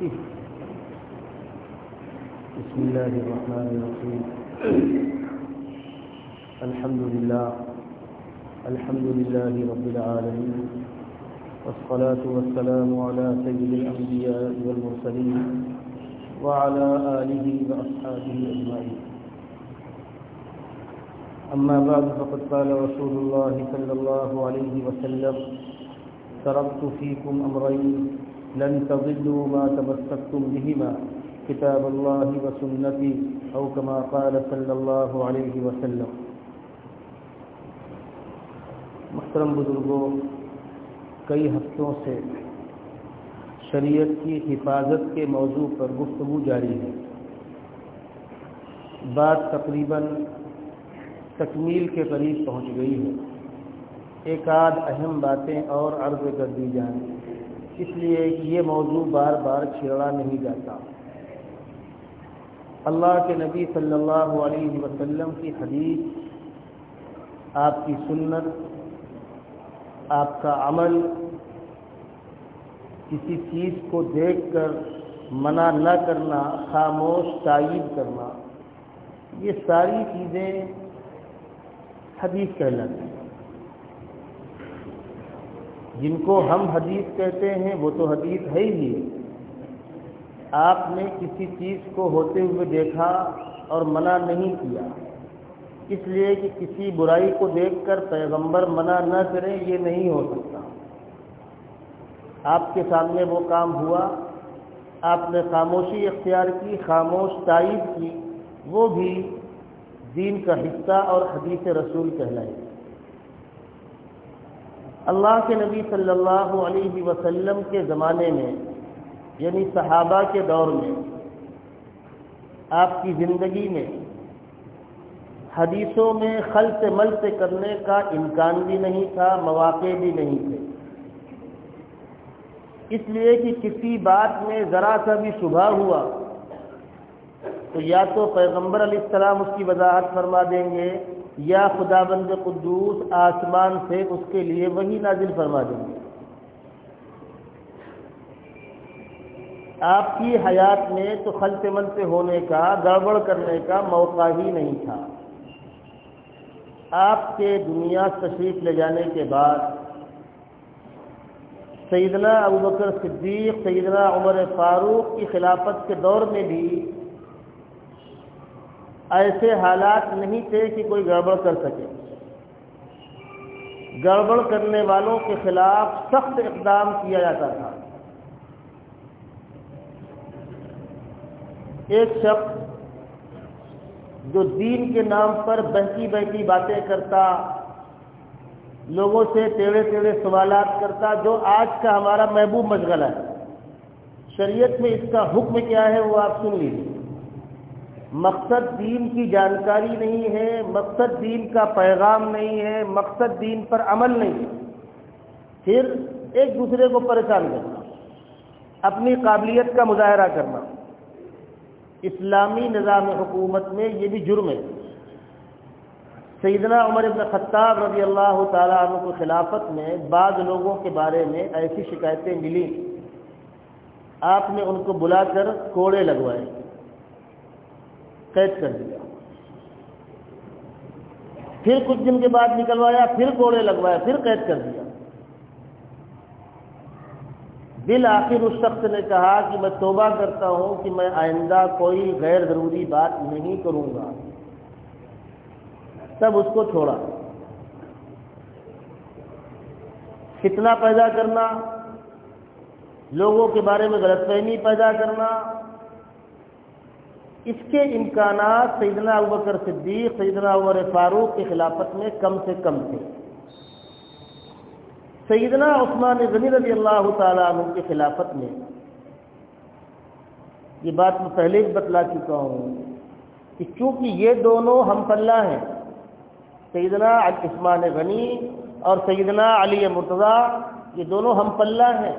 بسم الله الرحمن الرحيم. الحمد لله. الحمد لله رب العالمين. والصلاة والسلام على سيد الأنبياء والمرسلين وعلى آله وأصحابه أجمعين. أما بعد فقد قال رسول الله صلى الله عليه وسلم تركت فيكم أمرين لن تضلوا ما تمسكتم بهما کتاب اللہ و سنتی او کما قال صلی اللہ علیہ وسلم. محترم بزرگوں کئی ہفتوں سے شریعت کی حفاظت کے موضوع پر گفتگو جاری ہے۔ بات تقریباً تکمیل کے قریب پہنچ گئی ہے۔ ایک آدھ اہم باتیں اور عرض کر دی جائیں۔ اس لیے یہ موضوع بار بار چھیڑا نہیں جاتا۔ اللہ کے نبی صلی اللہ علیہ وسلم کی حدیث، آپ کی سنت، آپ کا عمل، کسی چیز کو دیکھ کر منع نہ کرنا، خاموش تائید کرنا، یہ ساری چیزیں حدیث کہلاتی ہیں۔ جن کو ہم حدیث کہتے ہیں، وہ تو حدیث ہے ہی آپ نے کسی چیز کو ہوتے ہوئے دیکھا اور منع نہیں کیا۔ اس لیے کہ کسی برائی کو دیکھ کر پیغمبر منع نہ کریں، یہ نہیں ہو سکتا۔ آپ کے سامنے وہ کام ہوا۔ آپ نے خاموشی اختیار کی، خاموش تائید کی۔ وہ بھی دین کا حصہ اور حدیث رسول کہلائے۔ اللہ کے نبی صلی اللہ علیہ وسلم کے زمانے میں یعنی صحابہ کے دور میں، آپ کی زندگی میں حدیثوں میں خلط ملط کرنے کا امکان بھی نہیں تھا، مواقع بھی نہیں تھے۔ اس لیے کہ کسی بات میں ذرا سا بھی شبہ ہوا، تو یا تو پیغمبر علیہ السلام اس کی وضاحت فرما دیں گے یا خدا بند قدوس آسمان سے اس کے لیے وہی نازل فرما دیں گے۔ آپ کی حیات میں تو خلط ملط ہونے کا، گڑبڑ کرنے کا موقع ہی نہیں تھا۔ آپ کے دنیا تشریف لے جانے کے بعد سیدنا ابوبکر صدیق، سیدنا عمر فاروق کی خلافت کے دور میں بھی ایسے حالات نہیں تھے کہ کوئی گڑبڑ کر سکے۔ گڑبڑ کرنے والوں کے خلاف سخت اقدام کیا جاتا تھا۔ ایک شخص جو دین کے نام پر بہتی بہتی باتیں کرتا، لوگوں سے ٹیڑے ٹیڑے سوالات کرتا، جو آج کا ہمارا محبوب مشغلہ ہے۔ شریعت میں اس کا حکم کیا ہے وہ آپ سن لیجیے مقصد دین کی جانکاری نہیں ہے، مقصد دین کا پیغام نہیں ہے، مقصد دین پر عمل نہیں ہے۔ پھر ایک دوسرے کو پریشان کرنا، اپنی قابلیت کا مظاہرہ کرنا۔ اسلامی نظام حکومت میں یہ بھی جرم ہے۔ سیدنا عمر ابن خطاب رضی اللہ تعالیٰ عنہ کی خلافت میں بعض لوگوں کے بارے میں ایسی شکایتیں ملی آپ نے ان کو بلا کر کوڑے لگوائے۔ قید کر دیا۔ پھر کچھ دن کے بعد نکلوایا، پھر کوڑے لگوایا، پھر قید کر دیا۔ بالآخر اس شخص نے کہا کہ میں توبہ کرتا ہوں کہ میں آئندہ کوئی غیر ضروری بات نہیں کروں گا۔ تب اس کو چھوڑا۔ کتنا پیدا کرنا، لوگوں کے بارے میں غلط فہمی پیدا کرنا اس کے امکانات سیدنا ابکر صدیق، سیدنا عمر فاروق کی خلافت میں کم سے کم تھے۔ سیدنا عثمان غنی رضی اللہ تعالیٰ عنہ کی خلافت میں۔ یہ بات میں پہلے بھی بتلا چکا ہوں کہ چونکہ یہ دونوں ہم پلہ ہیں، سیدنا عثمان غنی اور سیدنا علی مرتضیٰ، یہ دونوں ہم پلہ ہیں۔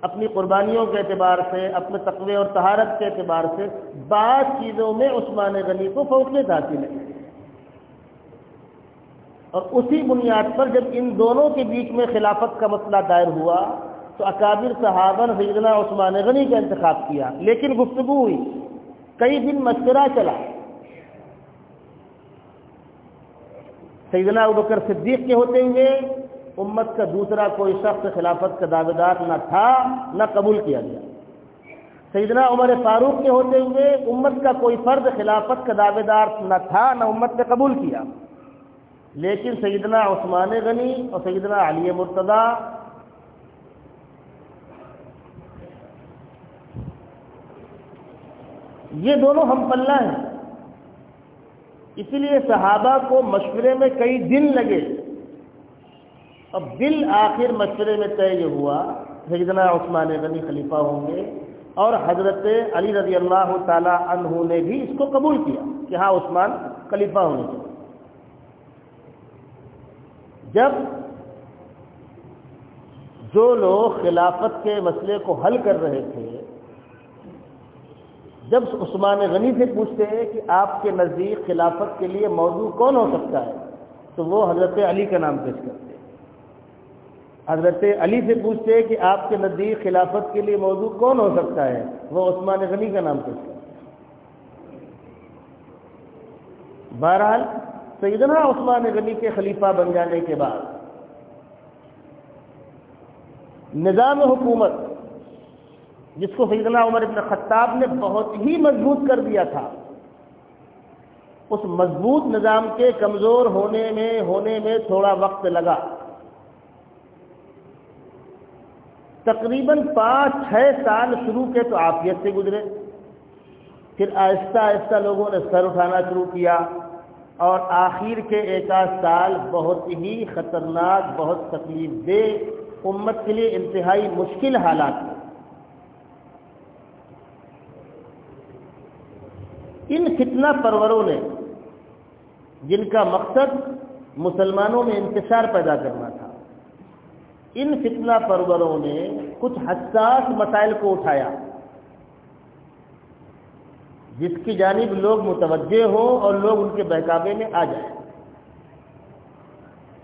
اپنی قربانیوں کے اعتبار سے، اپنے تقوی اور تہارت کے اعتبار سے بعض چیزوں میں عثمان غنی کو فوقیت حاصل ہے۔ اور اسی بنیاد پر جب ان دونوں کے بیچ میں خلافت کا مسئلہ دائر ہوا، تو اکابر صحابہ نے سیدنا عثمان غنی کا انتخاب کیا۔ لیکن گفتگو ہوئی۔ کئی دن مشورہ چلا۔ سیدنا ابکر صدیق کے ہوتے ہوئے امت کا دوسرا کوئی شخص خلافت کا دعوے دار نہ تھا، نہ قبول کیا گیا۔ سیدنا عمر فاروق کے ہوتے ہوئے امت کا کوئی فرد خلافت کا دعوے دار نہ تھا، نہ امت نے قبول کیا۔ لیکن سیدنا عثمان غنی اور سیدنا علی مرتضی یہ دونوں ہم پلہ ہیں۔ اسی لیے صحابہ کو مشورے میں کئی دن لگے۔ اب دل آخر مشورے میں طے یہ ہوا سیدنا عثمان غنی خلیفہ ہوں گے اور حضرت علی رضی اللہ تعالی عنہ نے بھی اس کو قبول کیا کہ ہاں عثمان خلیفہ ہونے چاہیے۔ جب جو لوگ خلافت کے مسئلے کو حل کر رہے تھے، جب عثمان غنی سے پوچھتے ہیں کہ آپ کے نزدیک خلافت کے لیے موضوع کون ہو سکتا ہے، تو وہ حضرت علی کا نام پیش کرتے ہیں۔ حضرت علی سے پوچھتے ہیں کہ آپ کے نزدیک خلافت کے لیے موضوع کون ہو سکتا ہے؟ وہ عثمان غنی کا نام پیش کرتے ہیں۔ بہرحال، سیدنا عثمان غنی کے خلیفہ بن جانے کے بعد نظام حکومت، جس کو سیدنا عمر ابن خطاب نے بہت ہی مضبوط کر دیا تھا، اس مضبوط نظام کے کمزور ہونے میں ہونے میں تھوڑا وقت لگا۔ تقریباً پانچ، چھ سال شروع کے تو آفیت سے گزرے۔ پھر آہستہ آہستہ لوگوں نے سر اٹھانا شروع کیا اور آخر کے ایک آدھ سال بہت ہی خطرناک، بہت تکلیف دہ امت کے لیے انتہائی مشکل حالات تھے۔ ان فتنہ پروروں نے جن کا مقصد مسلمانوں میں انتشار پیدا کرنا تھا ان فتنہ پروروں نے کچھ حساس مسائل کو اٹھایا۔ جس کی جانب لوگ متوجہ ہوں اور لوگ ان کے بہکابے میں آ جائیں۔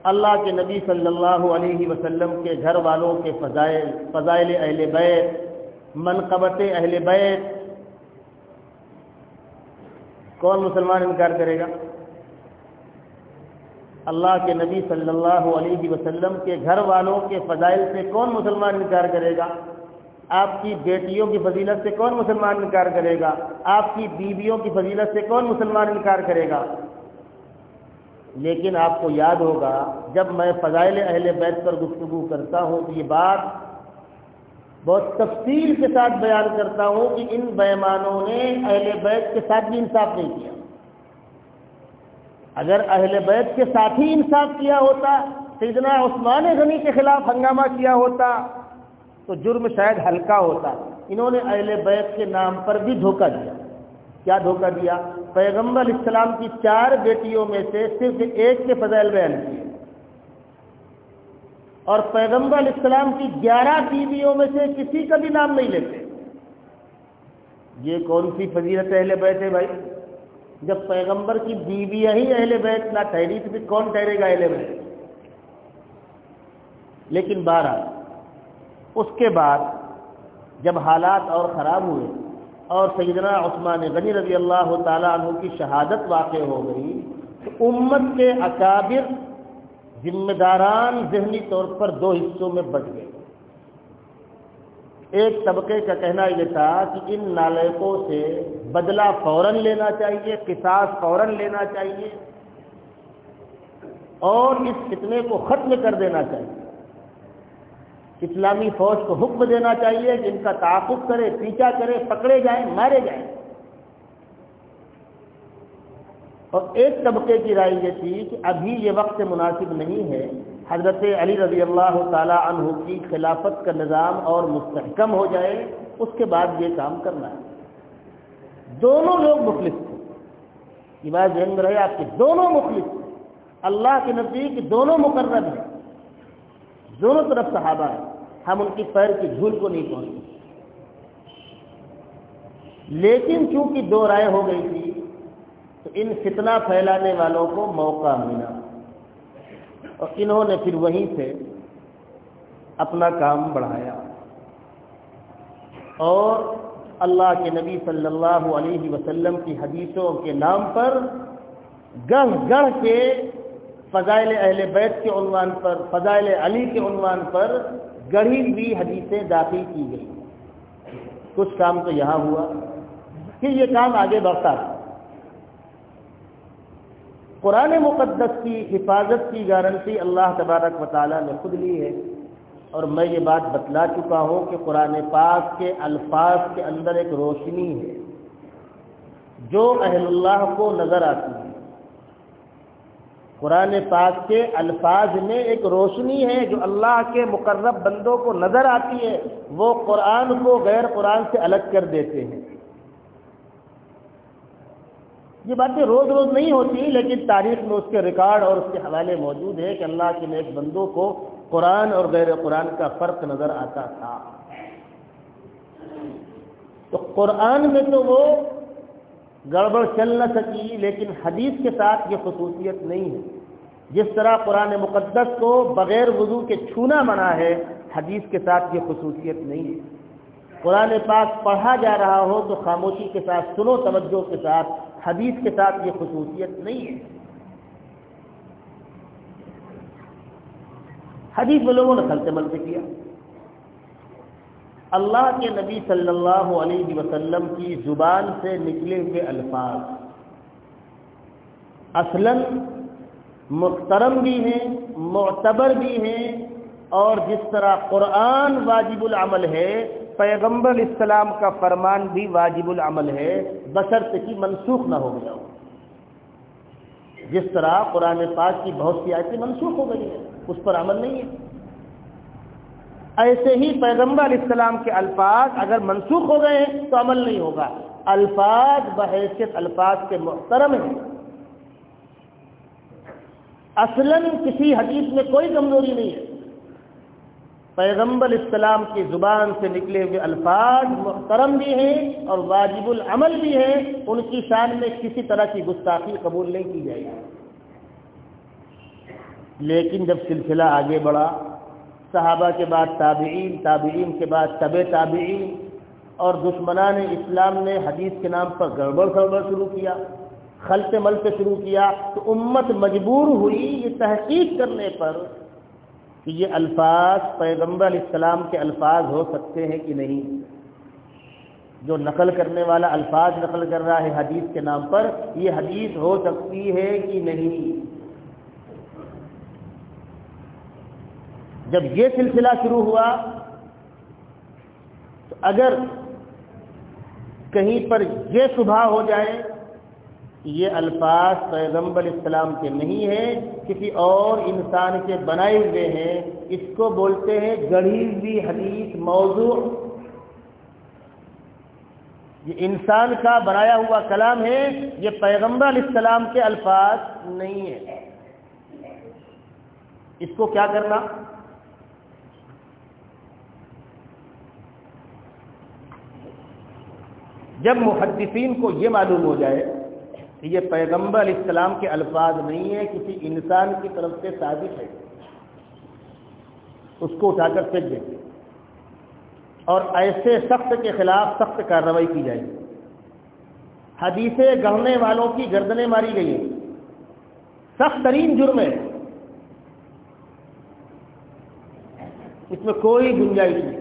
اللہ کے نبی صلی اللہ علیہ وسلم کے گھر والوں کے فضائل فضائل اہل بیت، منقبت اہل بیت۔ کون مسلمان انکار کرے گا؟ اللہ کے نبی صلی اللہ علیہ وسلم کے گھر والوں کے فضائل سے کون مسلمان انکار کرے گا؟ آپ کی بیٹیوں کی فضیلت سے کون مسلمان انکار کرے گا؟ آپ کی بیویوں کی فضیلت سے کون مسلمان انکار کرے گا؟ لیکن آپ کو یاد ہوگا، جب میں فضائل اہل بیت پر گفتگو کرتا ہوں تو یہ بات بہت تفصیل کے ساتھ بیان کرتا ہوں کہ ان بیمانوں نے اہل بیت کے ساتھ بھی انصاف نہیں کیا۔ اگر اہل بیت کے ساتھ ہی انصاف کیا ہوتا، سیدنا عثمان غنی کے خلاف ہنگامہ کیا ہوتا، تو جرم شاید ہلکا ہوتا۔ انہوں نے اہل بیت کے نام پر بھی دھوکہ دیا۔ کیا دھوکہ دیا؟ پیغمبر اسلام کی چار بیٹیوں میں سے صرف ایک کے فضائل بیان کیے۔ اور پیغمبر علیہ السلام کی گیارہ بیویوں میں سے کسی کا بھی نام نہیں لیتے۔ یہ کون سی فضیلت اہل بیت ہے بھائی؟ جب پیغمبر کی بیویاں ہی اہل بیت نہ ٹھہری تو پھر کون ٹھہرے گا اہل بیت؟ لیکن بارہ اس کے بعد جب حالات اور خراب ہوئے اور سیدنا عثمان غنی رضی اللہ تعالیٰ عنہ کی شہادت واقع ہو گئی، تو امت کے اکابر ذمہ داران ذہنی طور پر دو حصوں میں بٹ گئے۔ ایک طبقے کا کہنا یہ تھا کہ ان نالکوں سے بدلہ فوراً لینا چاہیے، قصاص فوراً لینا چاہیے اور اس فتنے کو ختم کر دینا چاہیے۔ اسلامی فوج کو حکم دینا چاہیے کہ ان کا تعاقب کرے، پیچھا کرے، پکڑے جائیں، مارے جائیں۔ اور ایک طبقے کی رائے یہ تھی کہ ابھی یہ وقت مناسب نہیں ہے۔ حضرت علی رضی اللہ تعالی عنہ کی خلافت کا نظام اور مستحکم ہو جائے، اس کے بعد یہ کام کرنا ہے۔ دونوں لوگ مخلص تھے۔ یہ بات ذہن میں رہے آپ کے۔ دونوں مخلص تھے۔ اللہ کے نزدیک دونوں مقرر ہیں۔ دونوں طرف صحابہ ہیں۔ ہم ان کی پیر کی جھول کو نہیں پہنچتے۔ لیکن چونکہ دو رائے ہو گئی تھی، تو ان فتنہ پھیلانے والوں کو موقع ملا۔ اور انہوں نے پھر وہیں سے اپنا کام بڑھایا۔ اور اللہ کے نبی صلی اللہ علیہ وسلم کی حدیثوں کے نام پر گڑھ گڑھ کے فضائل اہل بیت کے عنوان پر، فضائل علی کے عنوان پر گڑھی ہوئی حدیثیں داخل کی گئی کچھ کام تو یہاں ہوا پھر یہ کام آگے بڑھتا۔ ہے قرآن مقدس کی حفاظت کی گارنٹی اللہ تبارک و تعالیٰ نے خود لی ہے۔ اور میں یہ بات بتلا چکا ہوں کہ قرآن پاک کے الفاظ کے اندر ایک روشنی ہے۔ جو اہل اللہ کو نظر آتی ہے۔ قرآن پاک کے الفاظ میں ایک روشنی ہے جو اللہ کے مقرب بندوں کو نظر آتی ہے۔ وہ قرآن کو غیر قرآن سے الگ کر دیتے ہیں۔ یہ باتیں روز روز نہیں ہوتی، لیکن تاریخ میں اس کے ریکارڈ اور اس کے حوالے موجود ہے کہ اللہ کے نیک بندوں کو قرآن اور غیر قرآن کا فرق نظر آتا تھا۔ تو قرآن میں تو وہ گڑبڑ چل نہ سکی، لیکن حدیث کے ساتھ یہ خصوصیت نہیں ہے۔ جس طرح قرآن مقدس کو بغیر وضو کے چھونا منع ہے، حدیث کے ساتھ یہ خصوصیت نہیں ہے۔ قرآن پاک پڑھا جا رہا ہو تو خاموشی کے ساتھ، سنو توجہ کے ساتھ۔ حدیث کے ساتھ یہ خصوصیت نہیں ہے۔ حدیث میں لوگوں نے خلط ملتے کیا۔ اللہ کے نبی صلی اللہ علیہ وسلم کی زبان سے نکلے ہوئے الفاظ۔ اصلاً محترم بھی ہیں، معتبر بھی ہیں، اور جس طرح قرآن واجب العمل ہے پیغمبر اسلام کا فرمان بھی واجب العمل ہے بشرط کی منسوخ نہ ہو گیا ہو۔ جس طرح قرآن پاک کی بہت سی آیتیں منسوخ ہو گئی ہیں، اس پر عمل نہیں ہے۔ ایسے ہی پیغمبر علیہ السلام کے الفاظ اگر منسوخ ہو گئے ہیں، تو عمل نہیں ہوگا۔ الفاظ بحیثیت الفاظ کے محترم ہیں۔ اصلاً کسی حدیث میں کوئی کمزوری نہیں ہے۔ پیغمبر اسلام کی زبان سے نکلے ہوئے الفاظ محترم بھی ہیں اور واجب العمل بھی ہیں، ان کی شان میں کسی طرح کی گستاخی قبول نہیں کی جائے گی۔ لیکن جب سلسلہ آگے بڑھا، صحابہ کے بعد تابعین تابعین کے بعد طب تابعین، اور دشمنان اسلام نے حدیث کے نام پر گڑبڑ گڑبڑ شروع کیا، خلط ملتے شروع کیا، تو امت مجبور ہوئی یہ تحقیق کرنے پر کہ یہ الفاظ پیغمبر علیہ السلام کے الفاظ ہو سکتے ہیں کہ نہیں؟ جو نقل کرنے والا الفاظ نقل کر رہا ہے حدیث کے نام پر، یہ حدیث ہو سکتی ہے کہ نہیں؟ جب یہ سلسلہ شروع ہوا، تو اگر کہیں پر یہ صبح ہو جائے یہ الفاظ پیغمبر اسلام کے نہیں ہیں، کسی اور انسان کے بنائے ہوئے ہیں۔ اس کو بولتے ہیں گڑھی ہوئی حدیث موضوع۔ یہ انسان کا بنایا ہوا کلام ہے، یہ پیغمبر علیہ السلام کے الفاظ نہیں ہے اس کو کیا کرنا؟ جب محدثین کو یہ معلوم ہو جائے یہ پیغمبر علیہ السلام کے الفاظ نہیں ہے کسی انسان کی طرف سے ثابت ہے۔ اس کو اٹھا کر پھینک دیں اور ایسے سخت کے خلاف سخت کارروائی کی جائے گی۔ حدیثیں گڑھنے والوں کی گردنیں ماری گئی ہیں۔ سخت ترین جرم ہے۔ اس میں کوئی گنجائش نہیں۔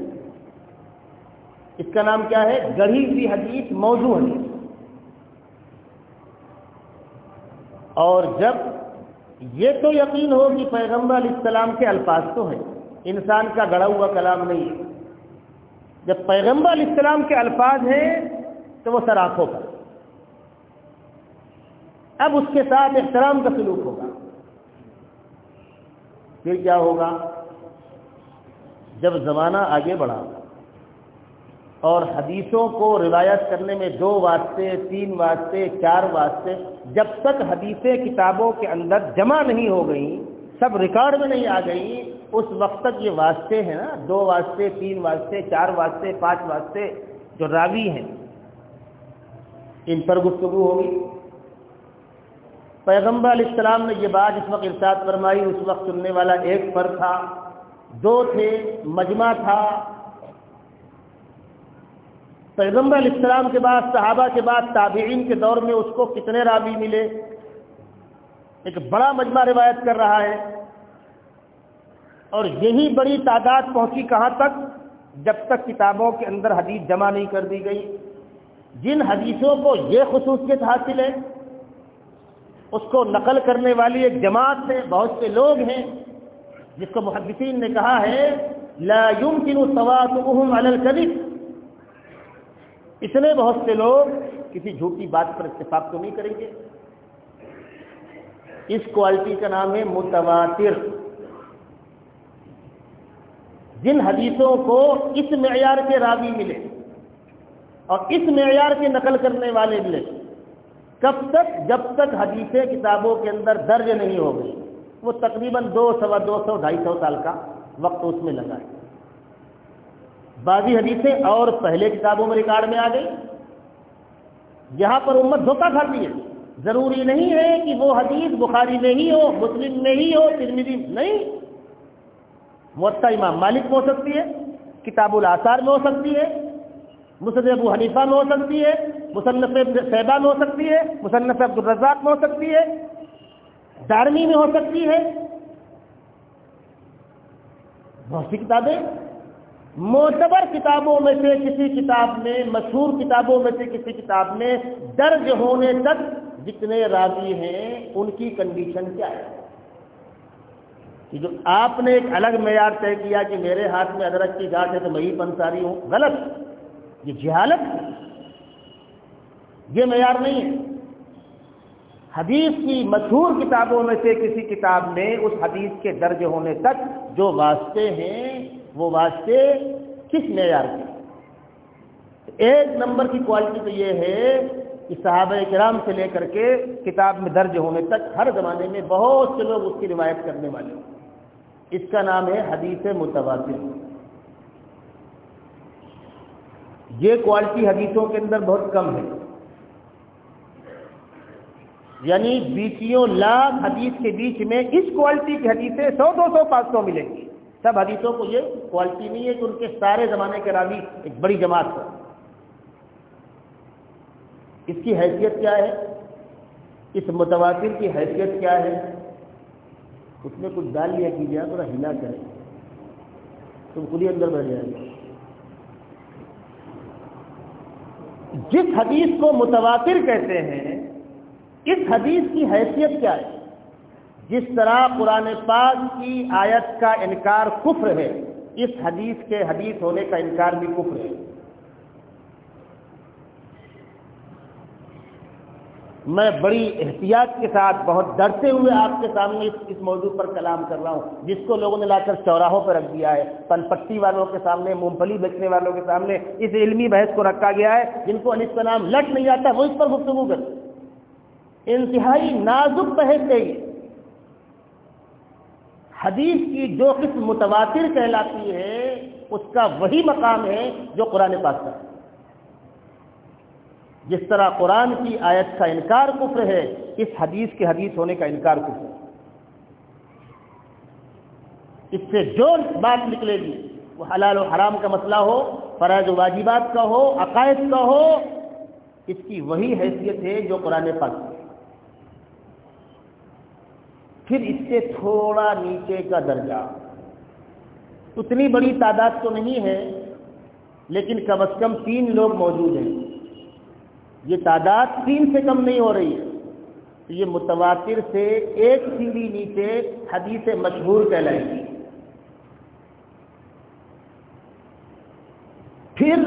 اس کا نام کیا ہے؟ گڑھی ہوئی حدیث موضوع حدیث۔ اور جب یہ تو یقین ہو کہ پیغمبر علیہ السلام کے الفاظ تو ہیں۔ انسان کا گڑا ہوا کلام نہیں ہے۔ جب پیغمبر علیہ السلام کے الفاظ ہیں تو وہ سراخوں پر۔ اب اس کے ساتھ احترام کا سلوک ہوگا۔ پھر کیا ہوگا؟ جب زمانہ آگے بڑھا۔ اور حدیثوں کو روایت کرنے میں دو واسطے، تین واسطے، چار واسطے، جب تک حدیثیں کتابوں کے اندر جمع نہیں ہو گئیں، سب ریکارڈ میں نہیں آ گئی اس وقت تک یہ واسطے ہیں نا، دو واسطے، تین واسطے، چار واسطے، پانچ واسطے جو راوی ہیں، ان پر گفتگو ہوگی۔ پیغمبر علیہ السلام نے یہ بات اس وقت ارشاد فرمائی، اس وقت سننے والا ایک پر تھا، دو تھے، مجمع تھا پیغمبر علیہ السلام کے بعد، صحابہ کے بعد، تابعین کے دور میں اس کو کتنے راوی ملے؟ ایک بڑا مجمع روایت کر رہا ہے۔ اور یہی بڑی تعداد پہنچی کہاں تک؟ جب تک کتابوں کے اندر حدیث جمع نہیں کر دی گئی۔ جن حدیثوں کو یہ خصوصیت حاصل ہے، اس کو نقل کرنے والی ایک جماعت ہے، بہت سے لوگ ہیں، جس کو محدثین نے کہا ہے، لا يمكن تواطؤهم على الكذب۔ اتنے بہت سے لوگ کسی جھوٹی بات پر اتفاق تو نہیں کریں گے۔ اس کوالٹی کا نام ہے متواتر۔ جن حدیثوں کو اس معیار کے راوی ملے اور اس معیار کے نقل کرنے والے ملے، کب تک جب تک حدیثیں کتابوں کے اندر درج نہیں ہو گئی، وہ تقریباً دو سوا دو سو ڈھائی سو سال کا وقت اس میں لگا ہے۔ بعضی حدیثیں اور پہلے کتابوں میں ریکارڈ میں آ گئی۔ یہاں پر امت دھوکہ کھاتی ہے۔ ضروری نہیں ہے کہ وہ حدیث بخاری میں ہی ہو، مسلم میں ہی ہو ترمیدی نہیں۔ معطا امام مالک میں ہو سکتی ہے، کتاب الاثار میں ہو سکتی ہے مسد ابو حنیفہ میں ہو سکتی ہے، مصنف صحبہ میں ہو سکتی ہے، مصنف عبد الرزاق میں ہو سکتی ہے، دارمی میں ہو سکتی ہے۔ بہت سی کتابیں معتبر کتابوں میں سے کسی کتاب میں، مشہور کتابوں میں سے کسی کتاب میں درج ہونے تک جتنے راضی ہیں، ان کی کنڈیشن کیا ہے؟ کہ جو آپ نے ایک الگ معیار طے کیا کہ میرے ہاتھ میں ادرک کی گاٹ ہے تو میں ہی پنساری ہوں، غلط۔ یہ جہالت یہ معیار نہیں ہے۔ حدیث کی مشہور کتابوں میں سے کسی کتاب میں اس حدیث کے درج ہونے تک جو واسطے ہیں وہ واسطے کس معیار کے؟ ایک نمبر کی کوالٹی تو یہ ہے کہ صحابہ کرام سے لے کر کے کتاب میں درج ہونے تک ہر زمانے میں بہت سے لوگ اس کی روایت کرنے والے ہوں اس کا نام ہے حدیث متواتر۔ یہ کوالٹی حدیثوں کے اندر بہت کم ہے۔ یعنی بیسوں لاکھ حدیث کے بیچ میں اس کوالٹی کی حدیثیں سو دو سو پانچ سو ملیں گی۔ سب حدیثوں کو یہ کوالٹی نہیں ہے کہ ان کے سارے زمانے کے راوی ایک بڑی جماعت ہو۔ اس کی حیثیت کیا ہے؟ اس متواتر کی حیثیت کیا ہے؟ اس میں کچھ ڈال لیا کیجیے تھوڑا ہلا کرے تم خود ہی اندر بڑھ جائے گا جس حدیث کو متواتر کہتے ہیں، اس حدیث کی حیثیت کیا ہے؟ جس طرح قرآن پاک کی آیت کا انکار کفر ہے، اس حدیث کے حدیث ہونے کا انکار بھی کفر ہے۔ میں بڑی احتیاط کے ساتھ، بہت ڈرتے ہوئے آپ کے سامنے اس اس موضوع پر کلام کر رہا ہوں۔ جس کو لوگوں نے لا کر چوراہوں پر رکھ دیا ہے۔ پن پٹی والوں کے سامنے مونگ پھلی بیچنے والوں کے سامنے اس علمی بحث کو رکھا گیا ہے۔ جن کو انس کا نام لٹ نہیں آتا، وہ اس پر گفتگو کر۔ انتہائی نازک بحث ہے حدیث کی جو قسم متواتر کہلاتی ہے، اس کا وہی مقام ہے جو قرآن پاک کا جس طرح قرآن کی آیت کا انکار کفر ہے، اس حدیث کے حدیث ہونے کا انکار کفر ہے۔ اس سے جو بات نکلے گی، وہ حلال و حرام کا مسئلہ ہو، فرائض و واجبات کا ہو، عقائد کا ہو، اس کی وہی حیثیت ہے جو قرآن پاک پھر اس سے تھوڑا نیچے کا درجہ۔ اتنی بڑی تعداد تو نہیں ہے، لیکن کم از کم تین لوگ موجود ہیں۔ یہ تعداد تین سے کم نہیں ہو رہی ہے۔ تو یہ متواتر سے ایک سیڑھی نیچے حدیث مشہور کہلائے گی پھر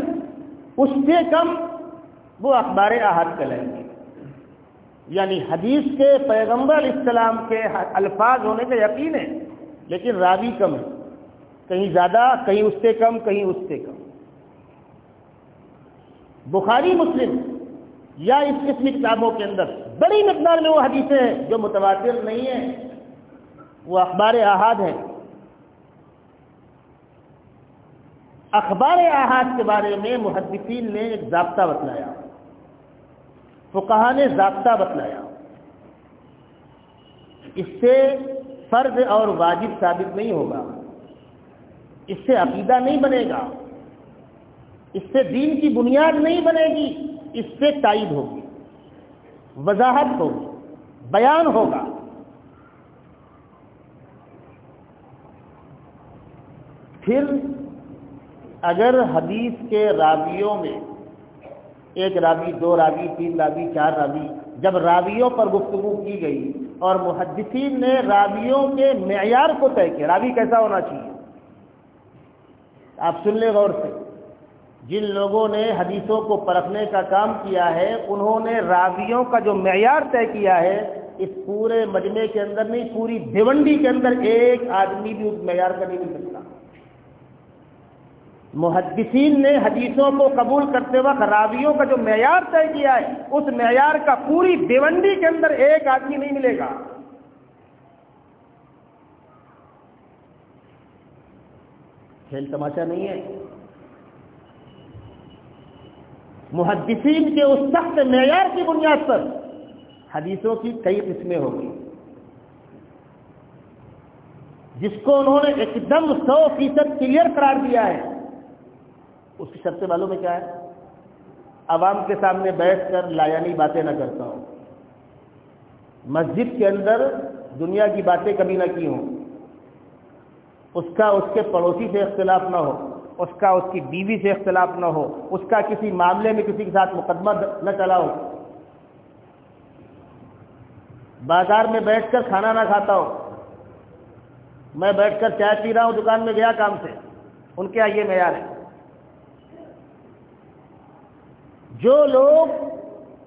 اس سے کم وہ اخبار احاد کہلائیں گے یعنی حدیث کے پیغمبر علیہ السلام کے الفاظ ہونے کا یقین ہے، لیکن راوی کم ہے۔ کہیں زیادہ، کہیں اس سے کم، کہیں اس سے کم۔ بخاری، مسلم، یا اس قسم کتابوں کے اندر بڑی مقدار میں وہ حدیثیں ہیں جو متواتر نہیں ہیں، وہ اخبار احاد ہیں۔ اخبار احاد کے بارے میں محدثین نے ایک ضابطہ بتلایا۔ فقہ نے ضابطہ بتلایا۔ اس سے فرض اور واجب ثابت نہیں ہوگا۔ اس سے عقیدہ نہیں بنے گا۔ اس سے دین کی بنیاد نہیں بنے گی۔ اس سے تائید ہوگی۔ وضاحت ہوگی۔ بیان ہوگا۔ پھر اگر حدیث کے راویوں میں ایک راوی، دو راوی، تین راوی، چار راوی، جب راویوں پر گفتگو کی گئی اور محدثین نے راویوں کے معیار کو طے کیا، راوی کیسا ہونا چاہیے؟ آپ سن لیں غور سے۔ جن لوگوں نے حدیثوں کو پرکھنے کا کام کیا ہے، انہوں نے راویوں کا جو معیار طے کیا ہے، اس پورے مجمے کے اندر نہیں، پوری بھونڈی کے اندر ایک آدمی بھی اس معیار کا نہیں مل سکتا۔ محدثین نے حدیثوں کو قبول کرتے وقت راویوں کا جو معیار طے کیا ہے، اس معیار کا پوری بھونڈی کے اندر ایک آدمی نہیں ملے گا۔ کھیل تماشا نہیں ہے۔ محدثین کے اس سخت معیار کی بنیاد پر حدیثوں کی کئی قسمیں ہوگی جس کو انہوں نے ایک دم سو فیصد کلیئر قرار دیا ہے۔ اس کی شرط والوں میں کیا ہے؟ عوام کے سامنے بیٹھ کر لایانی باتیں نہ کرتا ہوں۔ مسجد کے اندر دنیا کی باتیں کبھی نہ کی ہوں۔ اس کا اس کے پڑوسی سے اختلاف نہ ہو، اس کا اس کی بیوی سے اختلاف نہ ہو، اس کا کسی معاملے میں کسی کے ساتھ مقدمہ نہ چلا ہو۔ بازار میں بیٹھ کر کھانا نہ کھاتا ہو میں بیٹھ کر چائے پی رہا ہوں، دکان میں گیا کام سے۔ ان کے آئیے معیار ہے۔ جو لوگ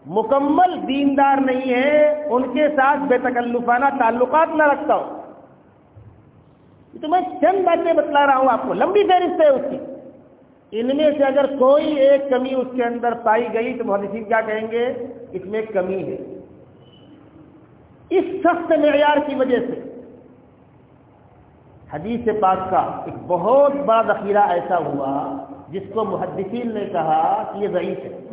مکمل دیندار نہیں ہیں، ان کے ساتھ بے تکلفانہ تعلقات نہ رکھتا ہوں۔ تو میں چند باتیں بتلا رہا ہوں آپ کو، لمبی فہرست ہے اس کی۔ ان میں سے اگر کوئی ایک کمی اس کے اندر پائی گئی تو محدثین کیا کہیں گے؟ اس میں کمی ہے۔ اس سخت معیار کی وجہ سے حدیث پاک کا ایک بہت بڑا ذخیرہ ایسا ہوا جس کو محدثین نے کہا کہ یہ ضعیف ہے۔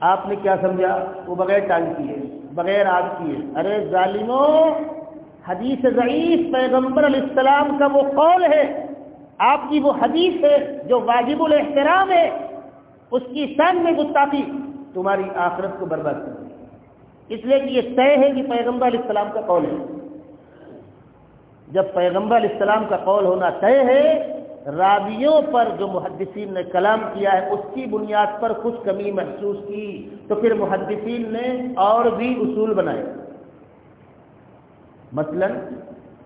آپ نے کیا سمجھا؟ وہ بغیر ٹانگ کیے، بغیر آگ کیے۔ ارے ظالموں حدیث ضعیف پیغمبر علیہ السلام کا وہ قول ہے۔ آپ کی وہ حدیث ہے جو واجب الاحترام ہے۔ اس کی شان میں گستاخی۔ تمہاری آخرت کو برباد کر اس لیے کہ یہ طے ہے کہ پیغمبر علیہ السلام کا قول ہے۔ جب پیغمبر علیہ السلام کا قول ہونا طے ہے راویوں پر جو محدثین نے کلام کیا ہے، اس کی بنیاد پر کچھ کمی محسوس کی، تو پھر محدثین نے اور بھی اصول بنائے۔ مثلا،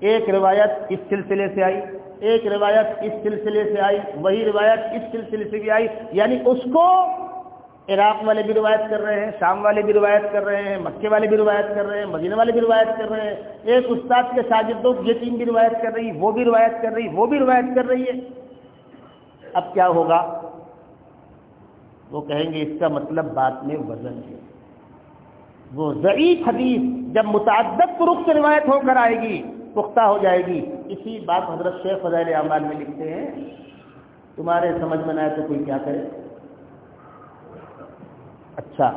ایک روایت اس سلسلے سے آئی، ایک روایت اس سلسلے سے آئی، وہی روایت اس سلسلے سے بھی آئی یعنی اس کو عراق والے بھی روایت کر رہے ہیں، شام والے بھی روایت کر رہے ہیں، مکے والے بھی روایت کر رہے ہیں، مدینہ والے بھی روایت کر رہے ہیں۔ ایک استاد کے شاگردوں یہ ٹیم بھی روایت کر رہی، وہ بھی روایت کر رہی، وہ بھی روایت کر رہی ہے۔ اب کیا ہوگا؟ وہ کہیں گے، اس کا مطلب بات میں وزن ہے۔ وہ ضعیف حدیث جب متعدد طرق سے روایت ہو کر آئے گی، پختہ ہو جائے گی۔ اسی بات حضرت شیخ فضائل اعمال میں لکھتے ہیں۔ تمہارے سمجھ میں نہ آئے تو کوئی کیا کرے؟ اچھا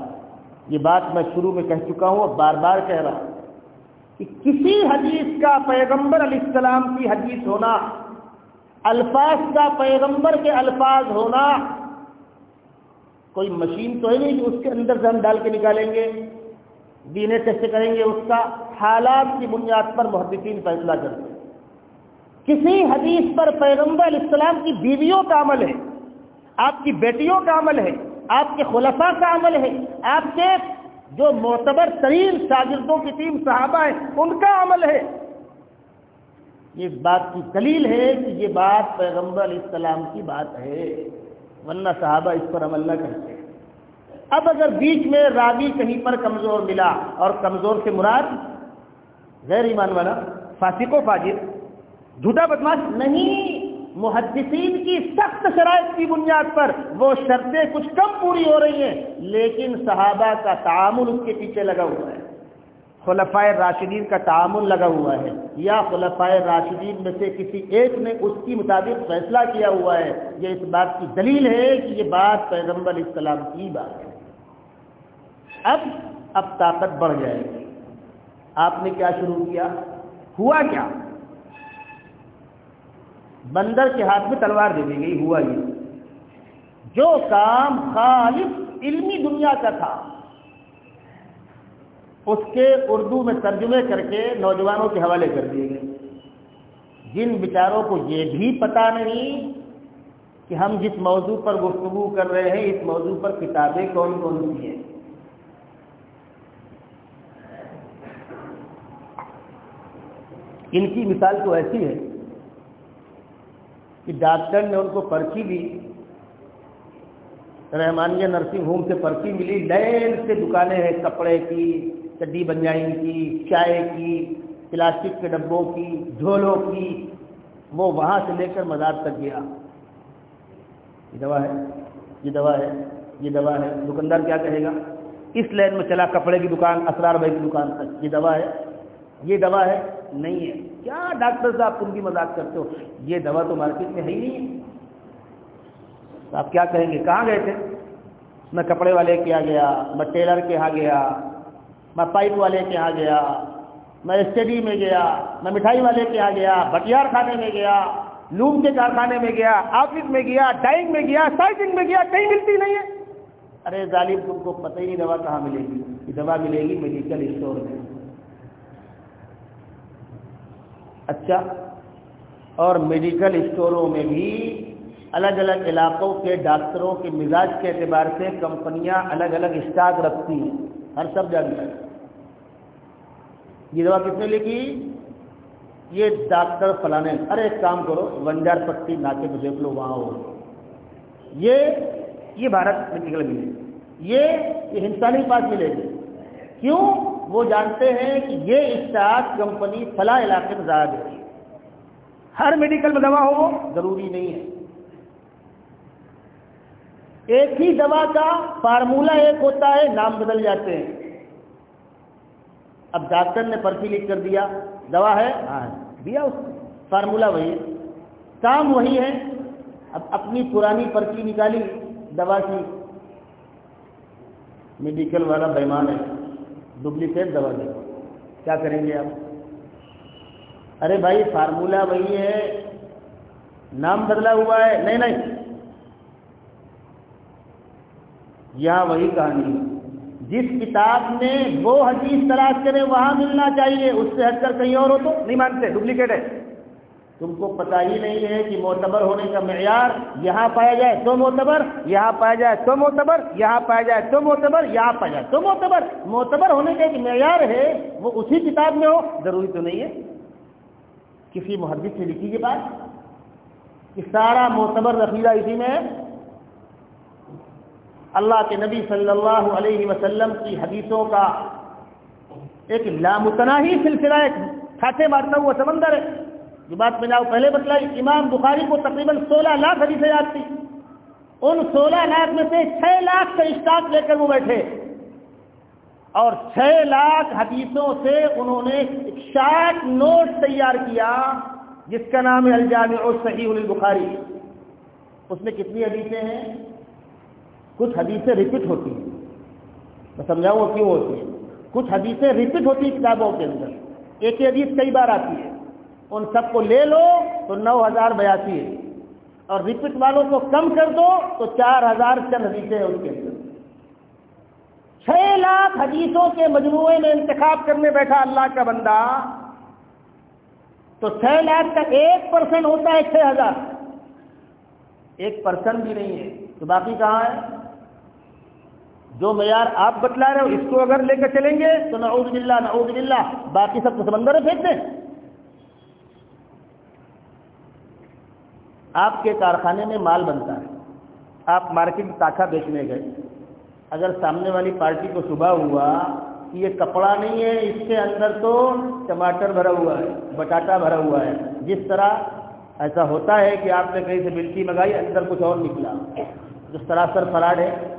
یہ بات میں شروع میں کہہ چکا ہوں اور بار بار کہہ رہا ہوں کہ کسی حدیث کا پیغمبر علیہ السلام کی حدیث ہونا، الفاظ کا پیغمبر کے الفاظ ہونا، کوئی مشین تو ہے نہیں کہ اس کے اندر سے ہم ڈال کے نکالیں گے دینے کیسے کریں گے، اس کا حالات کی بنیاد پر محدثین فیصلہ کرتے ہیں کسی حدیث پر پیغمبر علیہ السلام کی بیویوں کا عمل ہے، آپ کی بیٹیوں کا عمل ہے آپ کے خلفاء کا عمل ہے۔ آپ کے جو معتبر ترین شاگردوں کی ٹیم صحابہ ہیں، ان کا عمل ہے۔ یہ بات کی دلیل ہے کہ یہ بات پیغمبر علیہ السلام کی بات ہے، ورنہ صحابہ اس پر عمل نہ کرتے۔ اب اگر بیچ میں راوی کہیں پر کمزور ملا اور کمزور سے مراد غیر ایمان والا، فاسق و فاجر، جھوٹا بدماش نہیں محدثین کی سخت شرائط کی بنیاد پر وہ شرطیں کچھ کم پوری ہو رہی ہیں، لیکن صحابہ کا تعامل اس کے پیچھے لگا ہوا ہے۔ خلفائے راشدین کا تعامل لگا ہوا ہے۔ یا خلفائے راشدین میں سے کسی ایک نے اس کی مطابق فیصلہ کیا ہوا ہے۔ یہ اس بات کی دلیل ہے کہ یہ بات پیغمبر علیہ السلام کی بات ہے۔ اب اب طاقت بڑھ جائے گی۔ آپ نے کیا شروع کیا؟ ہوا کیا؟ بندر کے ہاتھ میں تلوار دے دی گئی، ہوا یہ۔ جو کام خالص علمی دنیا کا تھا، اس کے اردو میں ترجمے کر کے نوجوانوں کے حوالے کر دیے گئے۔ جن بیچاروں کو یہ بھی پتا نہیں کہ ہم جس موضوع پر گفتگو کر رہے ہیں، اس موضوع پر کتابیں کون کون سی ہیں۔ ان کی مثال تو ایسی ہے۔ کہ ڈاکٹر نے ان کو پرچی دی رحمانیہ نرسنگ ہوم سے پرچی ملی، لین سے دکانیں ہیں، کپڑے کی، چڈی بنجائن کی، چائے کی، پلاسٹک کے ڈبوں کی، جھولوں کی، وہ وہاں سے لے کر مزار تک گیا۔ یہ دوا ہے، یہ دوا ہے، یہ دوا ہے۔ دکاندار کیا کہے گا؟ اس لائن میں چلا کپڑے کی دکان، اسرار بھائی کی دکان تک۔ یہ دوا ہے، یہ دوا ہے، نہیں ہے۔ کیا ڈاکٹر صاحب تم بھی مذاق کرتے ہو؟ یہ دوا تو مارکیٹ میں ہے ہی نہیں۔ تو آپ کیا کہیں گے؟ کہاں گئے تھے؟ میں کپڑے والے کے یہاں گیا، میں ٹیلر کے یہاں گیا، میں پائپ والے کے یہاں گیا، میں اسٹڈی میں گیا، میں مٹھائی والے کے یہاں گیا، بٹیار کھانے میں گیا، لوم کے کارخانے میں گیا، آفس میں گیا، ڈائنگ میں گیا سائٹنگ میں گیا، کہیں ملتی نہیں ہے۔ ارے ظالم، تم کو پتہ ہی نہیں دوا کہاں ملے گی۔ یہ دوا ملے گی میڈیکل اسٹور میں۔ اچھا اور میڈیکل اسٹوروں میں بھی الگ الگ علاقوں کے ڈاکٹروں کے مزاج کے اعتبار سے کمپنیاں الگ الگ اسٹاک رکھتی ہیں، ہر سب جانتا ہے یہ دوا کس نے لکھی؟ یہ ڈاکٹر فلانے۔ ارے ایک کام کرو ونجار پٹی ناچے کو دیکھ لو، وہاں ہو۔ یہ یہ بھارت میڈیکل ملے یہ ہندوستانی پاس ملے گی۔ کیوں؟ وہ جانتے ہیں کہ یہ اسٹاک کمپنی فلاں علاقے میں زیادہ دے رہی ہے۔ ہر میڈیکل میں دوا ہو ضروری نہیں ہے۔ ایک ہی دوا کا فارمولہ ایک ہوتا ہے، نام بدل جاتے ہیں۔ اب ڈاکٹر نے پرچی لکھ کر دیا، دوا ہے؟ ہاں دیا اس فارمولہ وہی ہے۔ کام وہی ہے۔ اب اپنی پرانی پرچی نکالی، دوا کی۔ میڈیکل والا بیمان ہے۔ ڈپلیکیٹ دوا دے کیا کریں گے آپ؟ ارے بھائی فارمولہ وہی ہے۔ نام بدلا ہوا ہے۔ نہیں نہیں۔ یہاں وہی کہانی ہے۔ جس کتاب میں وہ حدیث تلاش کرے وہاں ملنا چاہیے۔ اس سے ہٹ کر کہیں اور ہو تو نہیں مانتے۔ ڈپلیکیٹ ہے۔ تم کو پتا ہی نہیں ہے کہ معتبر ہونے کا معیار یہاں پایا جائے تو معتبر، یہاں پایا جائے تو معتبر، یہاں پایا جائے تو معتبر، یہاں پایا جائے تو معتبر۔ معتبر ہونے کا ایک معیار ہے، وہ اسی کتاب میں ہو، ضروری تو نہیں ہے۔ کسی محدث سے لکھی یہ بات کہ سارا معتبر رفیدہ اسی میں ہے۔ اللہ کے نبی صلی اللہ علیہ وسلم کی حدیثوں کا ایک لامتناہی سلسلہ، ایک کھاتے مارتا ہوا سمندر ہے۔ جو بات میں نے پہلے بتلائی، امام بخاری کو تقریباً سولہ لاکھ حدیثیں یاد تھی۔ ان سولہ لاکھ میں سے چھ لاکھ کا اسٹاک لے کر وہ بیٹھے۔ اور چھ لاکھ حدیثوں سے انہوں نے شارٹ نوٹ تیار کیا، جس کا نام ہے الجامع صحیح البخاری اس میں کتنی حدیثیں ہیں؟ کچھ حدیثیں ریپیٹ ہوتی ہیں۔ میں سمجھاؤں وہ کیوں ہوتی ہیں؟ کچھ حدیثیں ریپیٹ ہوتی ہیں کتابوں کے اندر۔ ایک ہی حدیث کئی بار آتی ہے۔ ان سب کو لے لو تو نو ہزار بیاسی ہے۔ اور ریپیٹ والوں کو کم کر دو تو چار ہزار چند حدیثیں ہیں ان کے اندر۔ چھ لاکھ حدیثوں کے مجموعے میں انتخاب کرنے بیٹھا اللہ کا بندہ تو چھ لاکھ کا ایک پرسنٹ ہوتا ہے چھ ہزار۔ ایک پرسنٹ بھی نہیں ہے۔ تو باقی کہاں ہے؟ جو معیار آپ بتلا رہے ہو، اس کو اگر لے کر چلیں گے تو نعوذ باللہ نعوذ باللہ۔ باقی سب کو سمندر میں پھینک دیں آپ کے کارخانے میں مال بنتا ہے۔ آپ مارکیٹ تاخا بیچنے گئے۔ اگر سامنے والی پارٹی کو صبح ہوا کہ یہ کپڑا نہیں ہے، اس کے اندر تو ٹماٹر بھرا ہوا ہے، بٹاٹا بھرا ہوا ہے۔ جس طرح ایسا ہوتا ہے کہ آپ نے کہیں سے ملکی منگائی، اندر کچھ اور نکلا۔ جو سراسر فراڈ ہے،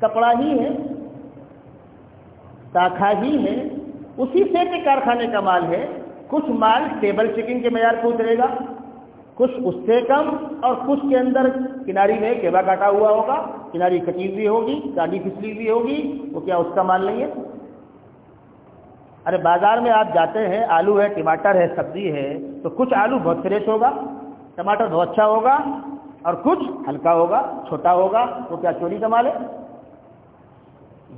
کپڑا ہی ہے تاخا ہی ہے۔ اسی سے کے کارخانے کا مال ہے۔ کچھ مال ٹیبل چکن کے معیار کو اترے گا۔ کچھ اس سے کم اور کچھ کے اندر کناری میں کیبا کاٹا ہوا ہوگا، کناری کٹی ہوئی ہوگی، گاڑی پھسلی ہوئی ہوگی، وہ کیا اس کا مال نہیں ہے؟ ارے بازار میں آپ جاتے ہیں، آلو ہے، ٹماٹر ہے، سبزی ہے، تو کچھ آلو بہت فریش ہوگا، ٹماٹر بہت اچھا ہوگا اور کچھ ہلکا ہوگا، چھوٹا ہوگا، وہ کیا چوری کا مال ہے؟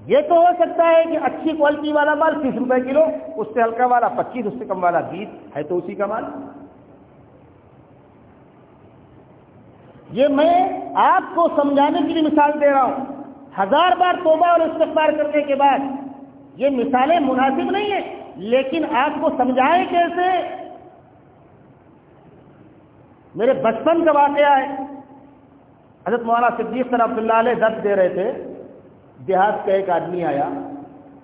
یہ تو ہو سکتا ہے کہ اچھی کوالٹی والا مال تیس روپے کلو، اس سے ہلکا والا، پچیس، اس سے کم والا بیس، ہے تو اسی کا مال۔ یہ میں آپ کو سمجھانے کے لیے مثال دے رہا ہوں۔ ہزار بار توبہ اور استغفار کرنے کے بعد یہ مثالیں مناسب نہیں ہیں، لیکن آپ کو سمجھائیں کیسے؟ میرے بچپن کا واقعہ ہے۔ حضرت مولانا صدیق صلی اللہ علیہ درد دے رہے تھے۔ دیہات کا ایک آدمی آیا،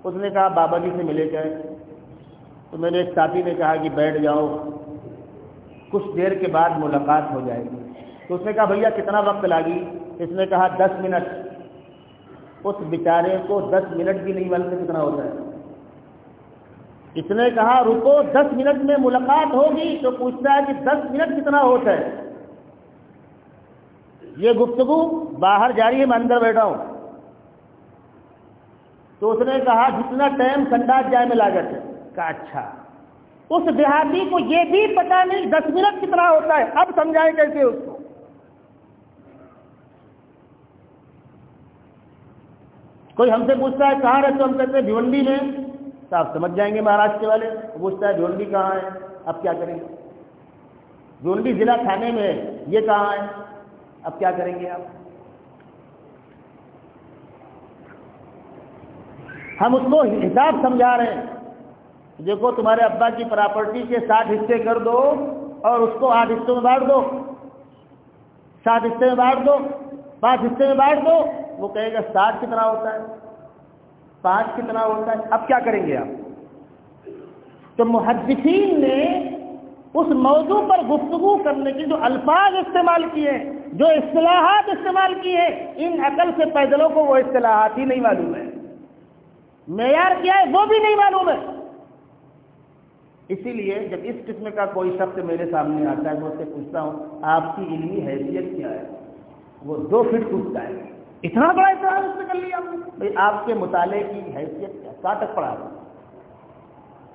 اس نے کہا، بابا جی سے ملے گئے تو میرے ایک ساتھی نے کہا کہ بیٹھ جاؤ، کچھ دیر کے بعد ملاقات ہو جائے گی۔ تو اس نے کہا بھیا کتنا وقت لگی؟ اس نے کہا دس منٹ۔ اس بیچارے کو دس منٹ بھی نہیں معلوم کتنا ہوتا ہے اس نے کہا رکو، دس منٹ میں ملاقات ہوگی تو پوچھتا ہے کہ دس منٹ کتنا ہوتا ہے۔ یہ گفتگو باہر جاری ہے، میں اندر بیٹھا ہوں۔ تو اس نے کہا جتنا ٹائم سنڈاس جائے میں لاگت ہے۔ کہا اچھا۔ اس دیہاتی کو یہ بھی پتا نہیں دس منٹ کتنا ہوتا ہے۔ اب سمجھائیں کیسے اس کو؟ کوئی ہم سے پوچھتا ہے کہاں رہتے ہم کہتے ہیں بھیونڈی میں۔ تو آپ سمجھ جائیں گے مہاراشٹر والے۔ پوچھتا ہے بھیونڈی کہاں ہے؟ اب کیا کریں گے؟ بھیونڈی ضلع تھانے میں یہ کہاں ہے؟ اب کیا کریں گے آپ؟ ہم اس کو حساب سمجھا رہے ہیں۔ دیکھو تمہارے ابا کی پراپرٹی کے ساٹھ حصے کر دو اور اس کو آٹھ حصوں میں بانٹ دو۔ سات حصے میں بانٹ دو۔ پانچ حصے میں بانٹ دو۔ وہ کہے گا ساٹھ کتنا ہوتا ہے؟ پانچ کتنا ہوتا ہے؟ اب کیا کریں گے آپ؟ تو محدثین نے اس موضوع پر گفتگو کرنے کے جو الفاظ استعمال کیے، جو اصطلاحات استعمال کیے، ان عقل سے پیدلوں کو وہ اصطلاحات ہی نہیں معلوم ہے۔ معیار کیا ہے وہ بھی نہیں معلوم ہے۔ اسی لیے جب اس قسم کا کوئی شخص میرے سامنے آتا ہے، میں اس سے پوچھتا ہوں، آپ کی علمی حیثیت کیا ہے؟ وہ دو فٹ پوچھتا ہے۔ اتنا بڑا اعتراض اس نے کر لیا۔ بھائی، آپ کے مطالعے کی حیثیت کیا؟ کہاں تک پڑھا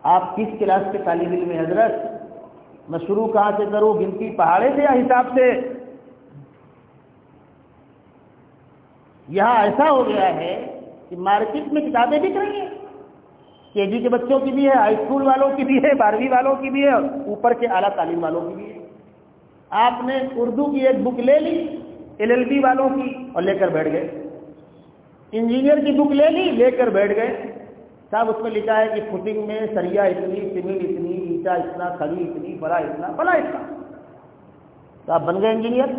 آپ کس کلاس کے طالب علم حضرت؟ میں شروع کہاں سے کروں؟ گنتی پہاڑے سے یا حساب سے؟ یہاں ایسا ہو گیا ہے کہ مارکیٹ میں کتابیں بک رہی ہیں۔ کے جی کے بچوں کی بھی ہے، ہائی اسکول والوں کی بھی ہے، بارہویں والوں کی بھی ہے اور اوپر کے اعلیٰ تعلیم والوں کی بھی ہے۔ آپ نے اردو کی ایک بک لے لی۔ ایل ایل بی والوں کی اور لے کر بیٹھ گئے۔ انجینئر کی بک لے لی، لے کر بیٹھ گئے۔ صاحب، اس میں لکھا ہے کہ فٹنگ میں سریا اتنی سیمنٹ اتنی، اینٹا اتنا، کھڑی اتنی، بڑا اتنا بڑا اتنا۔ تو آپ بن گئے انجینئر